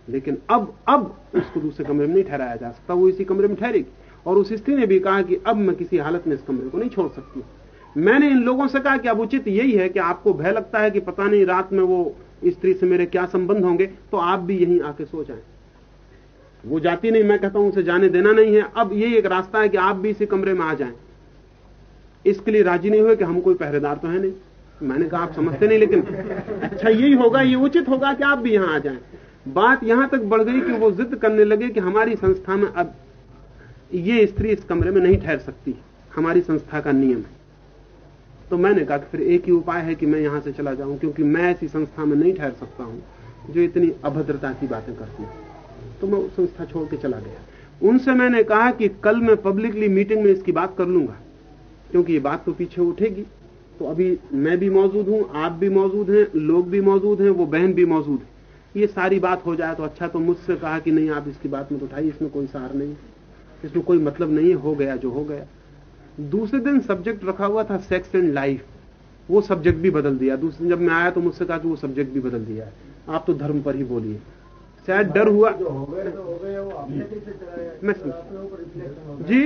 लेकिन अब अब उसको दूसरे कमरे में नहीं ठहराया जा सकता। वो इसी कमरे में ठहरेगी। और उस स्त्री ने भी कहा कि अब मैं किसी हालत में इस कमरे को नहीं छोड़ सकती। मैंने इन लोगों से कहा कि अब उचित यही है कि आपको भय लगता है कि पता नहीं रात में वो स्त्री से मेरे क्या संबंध होंगे? तो आप भी यहीं आके सो जाएँ। वो जाती नहीं, मैं कहता हूँ, उसे जाने देना नहीं है। अब यही एक रास्ता है कि आप भी इसी कमरे में आ जाएँ। इसके लिए राज़ी नहीं हुए कि हम कोई पहरेदार तो है नहीं। मैंने कहा, आप समझते नहीं, लेकिन अच्छा यही होगा, ये उचित होगा कि आप भी यहाँ आ जाएँ। बात यहाँ तक बढ़ गई कि वो जिद करने लगे कि हमारी संस्था में अब ये स्त्री इस कमरे में नहीं ठहर सकती। हमारी संस्था का नियम है। तो मैंने कहा कि फिर एक ही उपाय है कि मैं यहाँ से चला जाऊँ, क्योंकि मैं ऐसी संस्था में नहीं ठहर सकता हूँ, जो इतनी अभद्रता की बातें करती है। तो मैं उस संस्था छोड़ के चला गया। उनसे मैंने कहा कि कल मैं पब्लिकली मीटिंग में इसकी बात कर लूँगा, क्योंकि ये बात तो पीछे उठेगी। तो अभी मैं भी मौजूद हूँ, आप भी मौजूद हैं, लोग भी मौजूद हैं, वो बहन भी मौजूद है। ये सारी बात हो जाए तो अच्छा तो मुझसे कहा कि नहीं, आप इसकी बात में तो उठाइए, इसमें कोई सार नहीं इसमें कोई मतलब नहीं हो गया जो हो गया। दूसरे दिन सब्जेक्ट रखा हुआ था सेक्स एंड लाइफ वो सब्जेक्ट भी बदल दिया। दूसरे दिन जब मैं आया तो मुझसे कहा कि वो सब्जेक्ट भी बदल दिया है। आप तो धर्म पर ही बोलिए। शायद डर हुआ हो गए तो हो गए वो आपने मैं तो गया। जी।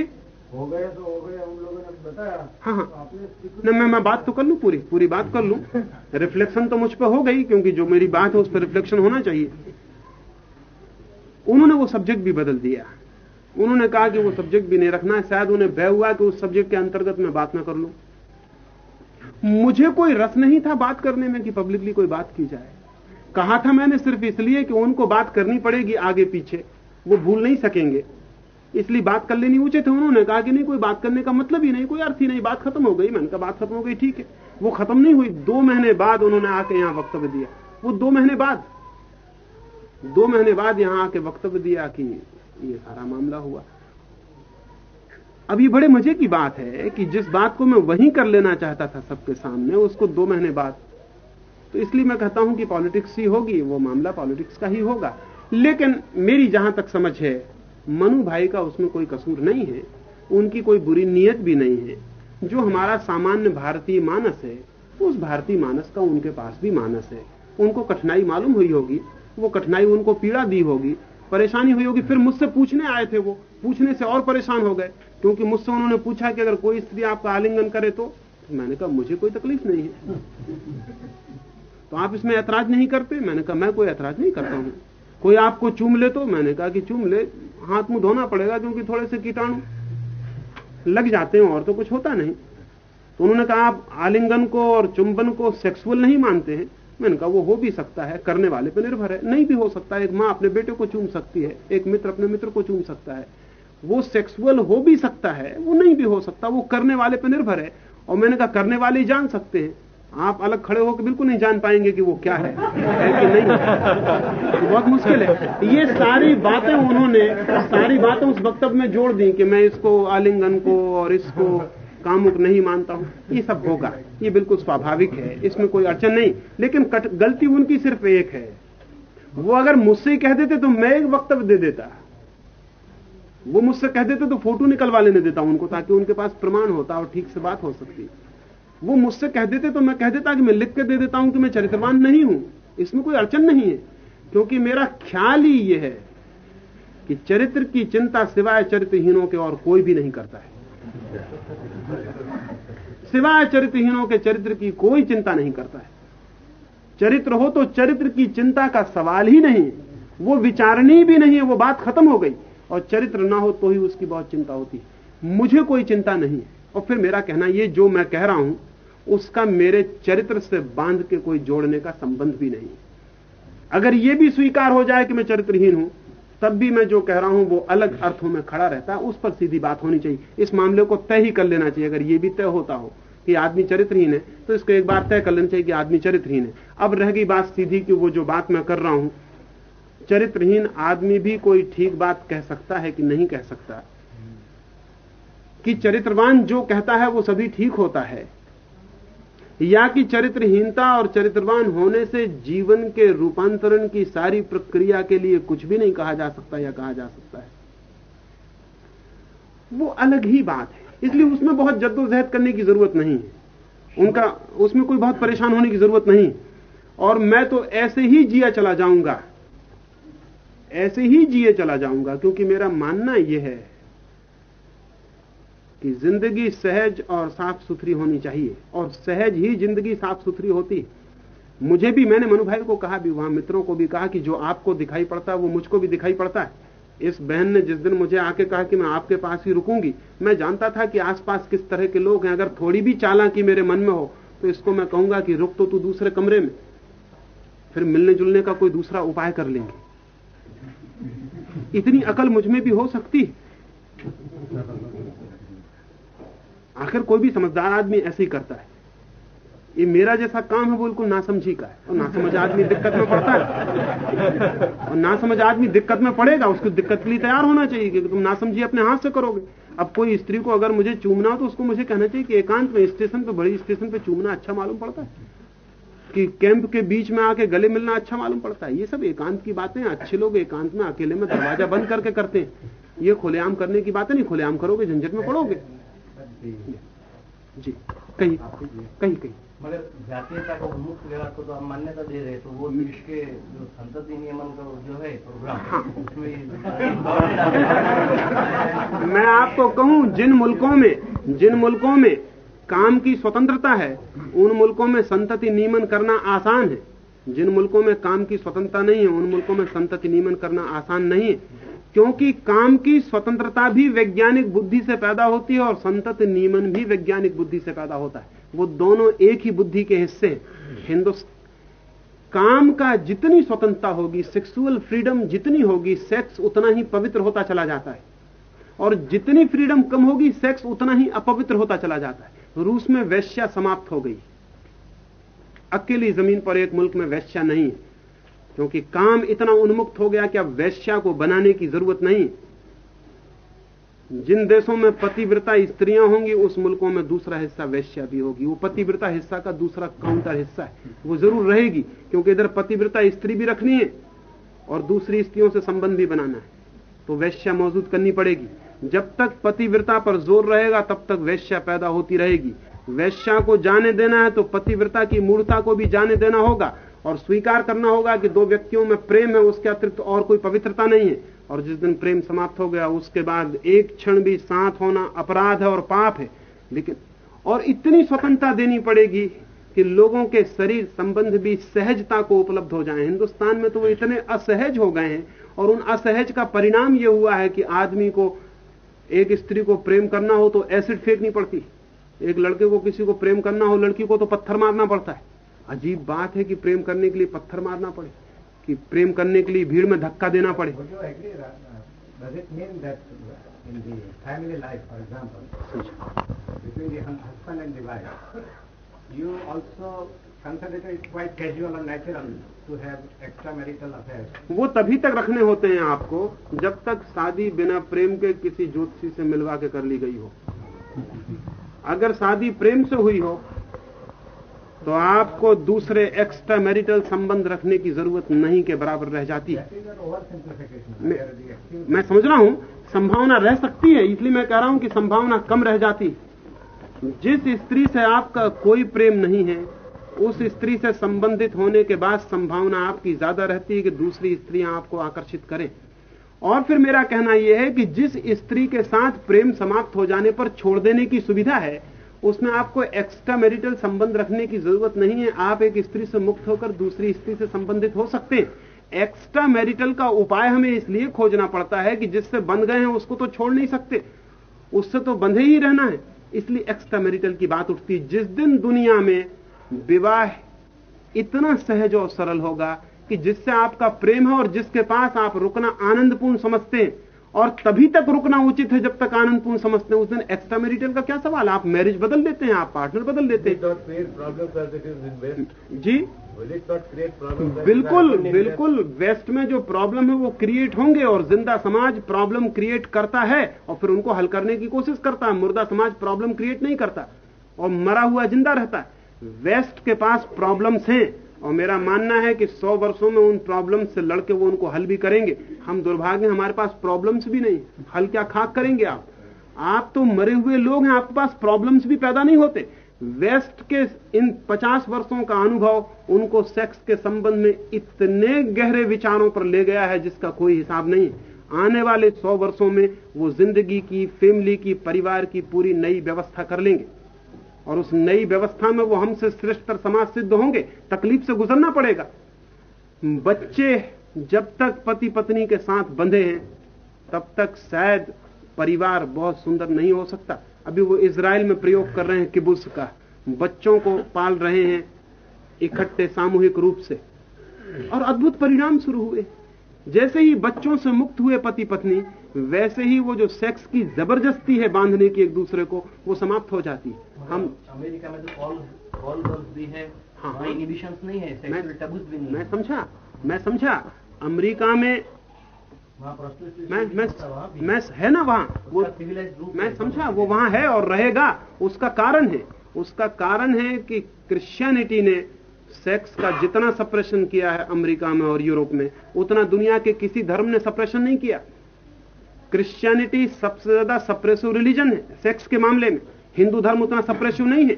हो गए तो हो गए हम लोगों ने बताया। हाँ हाँ। तो मैं मैं बात तो कर लूँ पूरी? पूरी बात कर लूँ? रिफ्लेक्शन तो मुझ पर हो गई क्योंकि जो मेरी बात है उस पर रिफ्लेक्शन होना चाहिए। उन्होंने वो सब्जेक्ट भी बदल दिया। उन्होंने कहा कि वो सब्जेक्ट भी नहीं रखना है। शायद उन्हें भय हुआ कि उस सब्जेक्ट के अंतर्गत मैं बात ना कर लू। मुझे कोई रस नहीं था बात करने में कि पब्लिकली कोई बात की जाए। कहा था मैंने सिर्फ़ इसलिए कि उनको बात करनी पड़ेगी आगे पीछे। वो भूल नहीं सकेंगे। इसलिए बात कर लेनी उचित है उन्होंने कहा कि नहीं, कोई बात करने का मतलब ही नहीं, कोई अर्थ ही नहीं। बात खत्म हो गई। मैंने कहा, बात खत्म हो गई, ठीक है। वो खत्म नहीं हुई। दो महीने बाद उन्होंने आके यहाँ वक्तव्य दिया। वो दो महीने बाद, दो महीने बाद यहाँ आके वक्तव्य दिया कि ये सारा मामला हुआ। अब ये बड़े मज़े की बात है कि जिस बात को मैं वहीं कर लेना चाहता था सबके सामने, उसको दो महीने बाद। तो इसलिए मैं कहता हूँ कि पॉलिटिक्स ही होगी, वो मामला पॉलिटिक्स का ही होगा। लेकिन मेरी जहाँ तक समझ है, मनु भाई का उसमें कोई कसूर नहीं है, उनकी कोई बुरी नीयत भी नहीं है। जो हमारा सामान्य भारतीय मानस है, उस भारतीय मानस का उनके पास भी मानस है। उनको कठिनाई मालूम हुई होगी, वो कठिनाई उनको पीड़ा दी होगी परेशानी हुई होगी, फिर मुझसे पूछने आए थे वो। पूछने से और परेशान हो गए, क्योंकि मुझसे उन्होंने पूछा कि अगर कोई स्त्री आपका आलिंगन करे तो? मैंने कहा, मुझे कोई तकलीफ़ नहीं है। तो आप इसमें ऐतराज नहीं करते? मैंने कहा, मैं कोई ऐतराज नहीं करता हूँ। कोई आपको चूम ले तो? मैंने कहा कि, चूम ले, हाथ मुँह धोना पड़ेगा क्योंकि थोड़े से कीटाणु लग जाते हैं और तो कुछ होता नहीं। तो उन्होंने कहा, आप आलिंगन को और चुंबन को सेक्सुअल नहीं मानते हैं। मैंने कहा वो हो भी सकता है करने वाले पे निर्भर है। नहीं भी हो सकता है एक माँ अपने बेटे को चूम सकती है एक मित्र अपने मित्र को चूम सकता है। वो सेक्सुअल हो भी सकता है वो नहीं भी हो सकता वो करने वाले पे निर्भर है। और मैंने कहा करने वाले ही जान सकते हैं। आप अलग खड़े होकर बिल्कुल नहीं जान पाएँगे कि वो क्या है, है कि नहीं तो बहुत मुश्किल है। ये सारी बातें उन्होंने सारी बातें उस वक्तव्य में जोड़ दी कि मैं इसको आलिंगन को और इसको कामुक नहीं मानता हूँ। ये सब होगा। ये बिल्कुल स्वाभाविक है, इसमें कोई अड़चन नहीं। लेकिन गलती उनकी सिर्फ़ एक है। वो अगर मुझसे कह देते तो मैं एक वक्तव्य दे देता। वो मुझसे कह देते तो फ़ोटो निकलवा लेने देता उनको, ताकि उनके पास प्रमाण होता और ठीक से बात हो सकती। वो मुझसे कह देते तो मैं कह देता कि मैं लिख के दे देता हूँ कि मैं चरित्रवान नहीं हूँ। इसमें कोई अड़चन नहीं है, क्योंकि मेरा ख्याल ही यह है कि चरित्र की चिंता सिवाय चरित्रहीनों के और कोई भी नहीं करता है। सिवाय चरित्रहीनों के चरित्र की कोई चिंता नहीं करता है। चरित्र हो तो चरित्र की चिंता का सवाल ही नहीं। वो विचारणी भी नहीं है, वो बात खत्म हो गई। और चरित्र ना हो तो ही उसकी बहुत चिंता होती है। मुझे कोई चिंता नहीं है। और फिर मेरा कहना ये, जो मैं कह रहा हूँ, उसका मेरे चरित्र से बाँध के कोई जोड़ने का संबंध भी नहीं अगर यह भी स्वीकार हो जाए कि मैं चरित्रहीन हूँ, तब भी मैं जो कह रहा हूँ, वो अलग अर्थों में खड़ा रहता है उस पर सीधी बात होनी चाहिए। इस मामले को तय ही कर लेना चाहिए, अगर ये भी तय होता हो। कि आदमी चरित्रहीन है तो इसको एक बार तय कर लेना चाहिए कि आदमी चरित्रहीन है। अब रह गई बात सीधी कि वो जो बात मैं कर रहा हूँ, चरित्रहीन आदमी भी कोई ठीक बात कह सकता है कि नहीं कह सकता? कि चरित्रवान जो कहता है वो सभी ठीक होता है? या कि चरित्रहीनता और चरित्रवान होने से जीवन के रूपांतरण की सारी प्रक्रिया के लिए कुछ भी नहीं कहा जा सकता या कहा जा सकता है? वो अलग ही बात है। इसलिए उसमें बहुत जद्दोजहद करने की ज़रूरत नहीं है। उनका, उसमें कोई बहुत परेशान होने की ज़रूरत नहीं। और मैं तो ऐसे ही जिया चला जाऊँगा। ऐसे ही जिए चला जाऊँगा, क्योंकि मेरा मानना यह है कि ज़िंदगी सहज और साफ़ सुथरी होनी चाहिए। और सहज ही ज़िंदगी साफ़ सुथरी होती। मुझे भी, मैंने मनु भाई को कहा भी, वहाँ मित्रों को भी कहा कि जो आपको दिखाई पड़ता है वो मुझको भी दिखाई पड़ता। है इस बहन ने जिस दिन मुझे आके कहा कि मैं आपके पास ही रुकूँगी, मैं जानता था कि आसपास किस तरह के लोग हैं। अगर थोड़ी भी चालाकी मेरे मन में हो तो इसको मैं कहूँगा कि रुक तो तू दूसरे कमरे में, फिर मिलने जुलने का कोई दूसरा उपाय कर लेंगे। इतनी अकल मुझमें भी हो सकती आखिर कोई भी समझदार आदमी ऐसे ही करता है। ये मेरा जैसा काम है बिल्कुल नासमझी का है। और नासमझ आदमी दिक्कत में पड़ता है। और नासमझ आदमी दिक्कत में पड़ेगा, उसको दिक्कत के लिए तैयार होना चाहिए कि तुम नासमझी अपने हाथ से करोगे। अब कोई स्त्री को अगर मुझे चूमना हो तो उसको मुझे कहना चाहिए कि एकांत में, स्टेशन पे, बड़ी स्टेशन पे चूमना अच्छा मालूम पड़ता है। कि कैंप के बीच में आके गले मिलना अच्छा मालूम पड़ता है। ये सब एकांत की बातें अच्छे लोग एकांत में अकेले में दरवाज़ा बंद करके करते हैं। ये खुलेआम करने की बातें नहीं, खुलेआम करोगे, झंझट में पड़ोगे। जी कहीं कहीं कहीं मगर जातीयता को व्यवहार को तो हम मान्यता दे रहे तो वो जो संतति नियमन का जो है प्रोग्राम मैं आपको कहूँ, जिन मुल्कों में, जिन मुल्कों में काम की स्वतंत्रता है, उन मुल्कों में संतति नियमन करना आसान है। जिन मुल्कों में काम की स्वतंत्रता नहीं है, उन मुल्कों में संतति नियमन करना आसान नहीं है। क्योंकि काम की स्वतंत्रता भी वैज्ञानिक बुद्धि से पैदा होती है और संतत नियमन भी वैज्ञानिक बुद्धि से पैदा होता है। वो दोनों एक ही बुद्धि के हिस्से हैं। हिंदुस्तान काम का जितनी स्वतंत्रता होगी सेक्सुअल फ्रीडम जितनी होगी सेक्स उतना ही पवित्र होता चला जाता है। और जितनी फ्रीडम कम होगी सेक्स उतना ही अपवित्र होता चला जाता है। रूस में वैश्या समाप्त हो गई। अकेली ज़मीन पर एक मुल्क में वैश्या नहीं है। क्योंकि काम इतना उन्मुक्त हो गया कि अब वैश्या को बनाने की ज़रूरत नहीं जिन देशों में पतिव्रता स्त्रियाँ होंगी, उस मुल्कों में दूसरा हिस्सा वैश्या भी होगी। वो पतिव्रता हिस्सा का दूसरा काउंटर हिस्सा है। वो ज़रूर रहेगी, क्योंकि इधर पतिव्रता स्त्री भी रखनी है और दूसरी स्त्रियों से संबंध भी बनाना है। तो वैश्या मौजूद करनी पड़ेगी। जब तक पतिव्रता पर ज़ोर रहेगा, तब तक वैश्या पैदा होती रहेगी। वैश्या को जाने देना है तो पतिव्रता की मूर्ता को भी जाने देना होगा और स्वीकार करना होगा कि दो व्यक्तियों में प्रेम है, उसके अतिरिक्त और कोई पवित्रता नहीं है। और जिस दिन प्रेम समाप्त हो गया, उसके बाद एक क्षण भी साथ होना अपराध है और पाप है। लेकिन, और इतनी स्वतंत्रता देनी पड़ेगी कि लोगों के शरीर संबंध भी सहजता को उपलब्ध हो जाए। हिंदुस्तान में तो वो इतने असहज हो गए हैं और उन असहज का परिणाम यह हुआ है कि आदमी को, एक स्त्री को प्रेम करना हो तो एसिड फेंकनी पड़ती एक लड़के को किसी को प्रेम करना हो, लड़की को तो पत्थर मारना पड़ता है। अजीब बात है कि प्रेम करने के लिए पत्थर मारना पड़े। कि प्रेम करने के लिए भीड़ में धक्का देना पड़े। You also consider it quite casual and natural to have extramarital affairs. वो तभी तक रखने होते हैं आपको जब तक शादी बिना प्रेम के किसी ज्योतिषी से मिलवा के कर ली गई हो। अगर शादी प्रेम से हुई हो तो आपको दूसरे एक्स्ट्रा मैरिटल संबंध रखने की ज़रूरत नहीं के बराबर रह जाती है। मैं, मैं समझ रहा हूँ संभावना रह सकती है इसलिए मैं कह रहा हूँ कि संभावना कम रह जाती जिस स्त्री से आपका कोई प्रेम नहीं है उस स्त्री से संबंधित होने के बाद संभावना आपकी ज़्यादा रहती है कि दूसरी स्त्रियाँ आपको आकर्षित करें। और फिर मेरा कहना यह है कि जिस स्त्री के साथ प्रेम समाप्त हो जाने पर छोड़ देने की सुविधा है उसमें आपको एक्स्ट्रा मैरिटल संबंध रखने की ज़रूरत नहीं है। आप एक स्त्री से मुक्त होकर दूसरी स्त्री से संबंधित हो सकते हैं। एक्स्ट्रा मैरिटल का उपाय हमें इसलिए खोजना पड़ता है कि जिससे बंध गए हैं उसको तो छोड़ नहीं सकते। उससे तो बंधे ही रहना है। इसलिए एक्स्ट्रा मैरिटल की बात उठती है। जिस दिन दुनिया में विवाह इतना सहज और सरल होगा कि जिससे आपका प्रेम है और जिसके पास आप रुकना आनंदपूर्ण समझते हैं और तभी तक रुकना उचित है जब तक आनंदपूर्ण समझते हैं उस दिन एक्स्ट्रा मैरिटल का क्या सवाल? आप मैरिज बदल देते हैं आप पार्टनर बदल देते हैं। जी। बिल्कुल बिल्कुल। वेस्ट में जो प्रॉब्लम है वो क्रिएट होंगे और ज़िंदा समाज प्रॉब्लम क्रिएट करता है और फिर उनको हल करने की कोशिश करता है। मुर्दा समाज प्रॉब्लम क्रिएट नहीं करता और मरा हुआ ज़िंदा रहता है। वेस्ट के पास प्रॉब्लम्स हैं। और मेरा मानना है कि सौ वर्षों में उन प्रॉब्लम से लड़के वो उनको हल भी करेंगे। हम दुर्भाग्य हमारे पास प्रॉब्लम्स भी नहीं हल क्या खाक करेंगे आप? आप तो मरे हुए लोग हैं, आपके पास प्रॉब्लम्स भी पैदा नहीं होते। वेस्ट के इन 50 वर्षों का अनुभव उनको सेक्स के संबंध में इतने गहरे विचारों पर ले गया है जिसका कोई हिसाब नहीं आने वाले सौ वर्षों में वो ज़िंदगी की फैमिली की, परिवार की पूरी नई व्यवस्था कर लेंगे। और उस नई व्यवस्था में वो हमसे श्रेष्ठ श्रेष्ठतर समाज सिद्ध होंगे, तकलीफ़ से गुजरना पड़ेगा। बच्चे जब तक पति पत्नी के साथ बंधे हैं, तब तक शायद परिवार बहुत सुंदर नहीं हो सकता। अभी वो इसराइल में प्रयोग कर रहे हैं किबुस का। बच्चों को पाल रहे हैं इकट्ठे सामूहिक रूप से। और अद्भुत परिणाम शुरू हुए। जैसे ही बच्चों से मुक्त हुए पति पत्नी वैसे ही वो जो सेक्स की ज़बरदस्ती है बांधने की एक दूसरे को वो समाप्त हो जाती है। हम अमेरिका में तो कॉल गर्ल्स भी है हाँ, हाँ, इनिबिशंस नहीं है टैबूज भी नहीं मैं समझा मैं समझा। अमेरिका में मैं मैं। मैं है ना वहाँ? वो मैं समझा वो वहाँ है और रहेगा उसका कारण है। उसका कारण है कि क्रिश्चियनिटी ने सेक्स का जितना सप्रेशन किया है अमेरिका में और यूरोप में उतना दुनिया के किसी धर्म ने सप्रेशन नहीं किया। क्रिश्चियनिटी सबसे ज़्यादा सप्रेसिव रिलीजन है सेक्स के मामले में। हिंदू धर्म उतना सप्रेसिव नहीं है।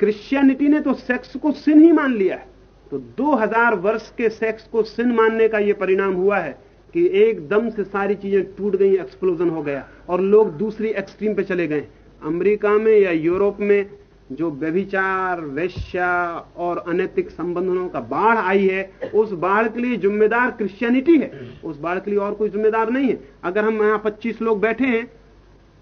क्रिश्चियनिटी ने तो सेक्स को सिन ही मान लिया है। तो 2000 वर्ष के सेक्स को सिन मानने का यह परिणाम हुआ है कि एकदम से सारी चीज़ें टूट गई एक्सप्लोजन हो गया। और लोग दूसरी एक्सट्रीम पे चले गए। अमेरिका में या यूरोप में जो व्यभिचार, वैश्या और अनैतिक संबंधों का बाढ़ आई है, उस बाढ़ के लिए जिम्मेदार क्रिश्चियनिटी है। उस बाढ़ के लिए और कोई जिम्मेदार नहीं है। अगर हम यहाँ 25 लोग बैठे हैं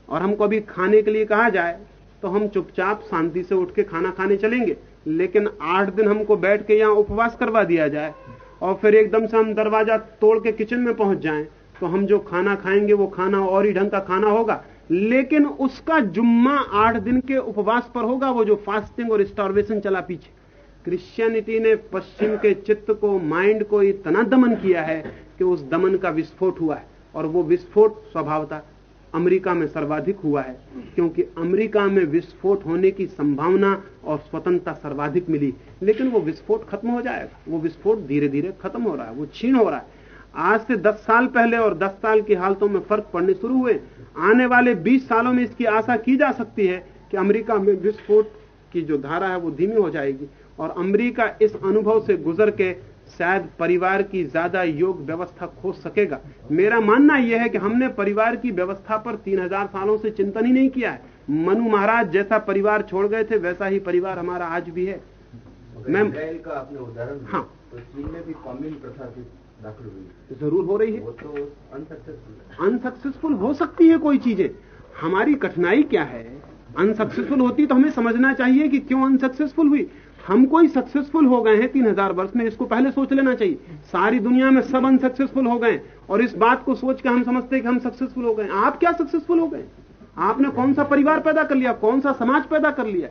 और हमको अभी खाने के लिए कहा जाए तो हम चुपचाप शांति से उठ के खाना खाने चलेंगे। लेकिन आठ दिन हमको बैठ के यहाँ उपवास करवा दिया जाए और फिर एकदम से हम दरवाज़ा तोड़ के किचन में पहुँच जाएँ तो हम जो खाना खाएँगे, वो खाना और ही ढंग का खाना होगा। लेकिन उसका जुम्मा आठ दिन के उपवास पर होगा, वो जो फास्टिंग और स्टार्वेशन चला पीछे। क्रिश्चियनिटी ने पश्चिम के चित्त को माइंड को इतना दमन किया है कि उस दमन का विस्फोट हुआ है। और वो विस्फोट स्वभावता अमेरिका में सर्वाधिक हुआ है, क्योंकि अमेरिका में विस्फोट होने की संभावना और स्वतंत्रता सर्वाधिक मिली। लेकिन वो विस्फोट खत्म हो जाएगा। वो विस्फोट धीरे धीरे खत्म हो रहा है, वो छीन हो रहा है। आज से 10 साल पहले और 10 साल की हालतों में फ़र्क पड़ने शुरू हुए आने वाले 20 सालों में इसकी आशा की जा सकती है कि अमेरिका में विस्फोट की जो धारा है वो धीमी हो जाएगी और अमेरिका इस अनुभव से गुजर के शायद परिवार की ज़्यादा योग व्यवस्था खोज सकेगा। मेरा मानना यह है कि हमने परिवार की व्यवस्था पर 3000 सालों से चिंतन ही नहीं किया है। मनु महाराज जैसा परिवार छोड़ गए थे वैसा ही परिवार हमारा आज भी है। मैम का आपने उदाहरण हाँ। तो चीन में भी कॉम्यून प्रथा की दाखिल हुई ज़रूर हो रही है। वो तो अनसक्सेसफुल है। अनसक्सेसफुल हो सकती है कोई चीज़ें। हमारी कठिनाई क्या है? अनसक्सेसफुल होती तो हमें समझना चाहिए कि क्यों अनसक्सेसफुल हुई। हम कोई सक्सेसफुल हो गए हैं तीन हज़ार वर्ष में इसको पहले सोच लेना चाहिए। सारी दुनिया में सब अनसक्सेसफुल हो गए और इस बात को सोच के हम समझते हैं कि हम सक्सेसफुल हो गए आप क्या सक्सेसफुल हो गए आपने कौन सा परिवार पैदा कर लिया? कौन सा समाज पैदा कर लिया?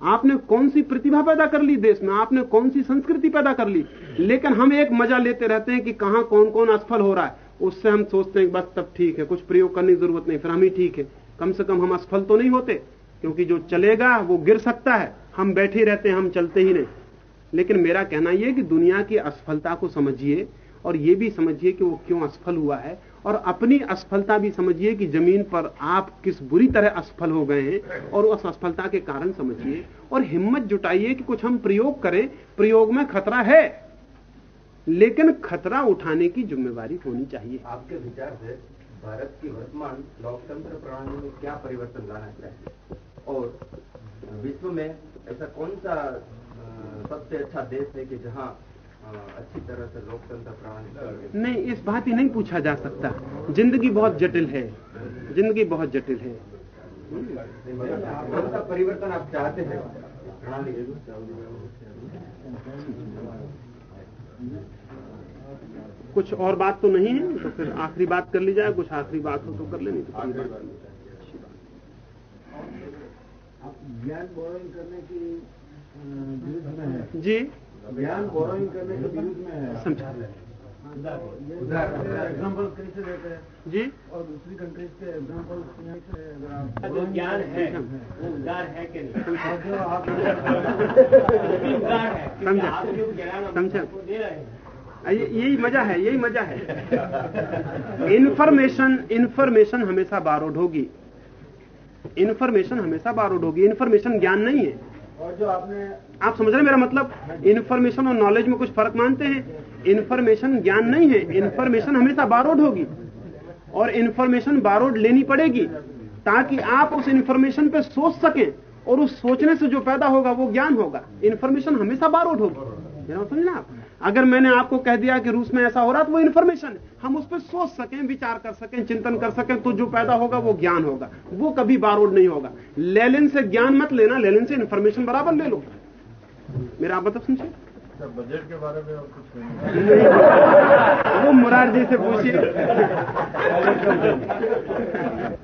आपने कौन सी प्रतिभा पैदा कर ली देश में? आपने कौन सी संस्कृति पैदा कर ली? लेकिन हम एक मज़ा लेते रहते हैं कि कहाँ कौन कौन असफल हो रहा है। उससे हम सोचते हैं बस तब ठीक है, कुछ प्रयोग करने की ज़रूरत नहीं, फिर हम ही ठीक है। कम से कम हम असफल तो नहीं होते, क्योंकि जो चलेगा, वो गिर सकता है। हम बैठे रहते हैं, हम चलते ही नहीं। लेकिन मेरा कहना यह कि दुनिया की असफलता को समझिए, और ये भी समझिए कि वो क्यों असफल हुआ है और अपनी असफलता भी समझिए कि ज़मीन पर आप किस बुरी तरह असफल हो गए हैं और उस असफलता के कारण समझिए और हिम्मत जुटाइए कि कुछ हम प्रयोग करें। प्रयोग में खतरा है, लेकिन खतरा उठाने की जिम्मेवारी होनी चाहिए। आपके विचार से भारत की वर्तमान लोकतंत्र प्रणाली में क्या परिवर्तन लाना चाहिए? और विश्व में ऐसा कौन सा सबसे अच्छा देश है कि जहाँ अच्छी तरह से लोकतंत्र प्रणाली नहीं इस बात ही नहीं पूछा जा सकता। ज़िंदगी बहुत जटिल है। ज़िंदगी बहुत जटिल है। कौन सा परिवर्तन आप चाहते हैं? प्रणाली। कुछ और बात तो नहीं है तो फिर आखिरी बात कर ली जाए। कुछ आखिरी बात हो तो कर लेनी तो। अच्छी। ज्ञान बोरोइंग करने की जी। ज्ञान बोरोइंग करने के विरुद्ध में है। समझा एग्ज़ाम्पल कैसे देते हैं। जी? और दूसरी कंट्रीज़ के एग्ज़ाम्पल जो ज्ञान है वो उदार है कि नहीं? जो आप उदार है समझा। हैं। यही मज़ा है यही मज़ा है। इन्फॉर्मेशन इन्फॉर्मेशन हमेशा बारोड होगी। इन्फॉर्मेशन हमेशा बारोड होगी। इन्फॉर्मेशन ज्ञान नहीं है। और जो आपने आप समझ रहे मेरा मतलब? इन्फॉर्मेशन और नॉलेज में कुछ फ़र्क मानते हैं? इन्फॉर्मेशन ज्ञान नहीं है। इन्फॉर्मेशन हमेशा बारोड होगी। और इन्फॉर्मेशन बारोड लेनी पड़ेगी, ताकि आप उस इन्फॉर्मेशन पे सोच सकें और उस सोचने से जो पैदा होगा, वो ज्ञान होगा। इन्फॉर्मेशन हमेशा बारोड होगी। मेरा मतलब समझना आप? अगर मैंने आपको कह दिया कि रूस में ऐसा हो रहा तो वो इन्फॉर्मेशन हम उस पर सोच सकें, विचार कर सकें, चिंतन कर सकें तो जो पैदा होगा, वो ज्ञान होगा। वो कभी बारोड नहीं होगा। लेलिन से ज्ञान मत लेना लेलिन से इन्फॉर्मेशन बराबर ले लो। मेरा आप मतलब समझे बजट के बारे में और कुछ वो मुरार जी से पूछिए।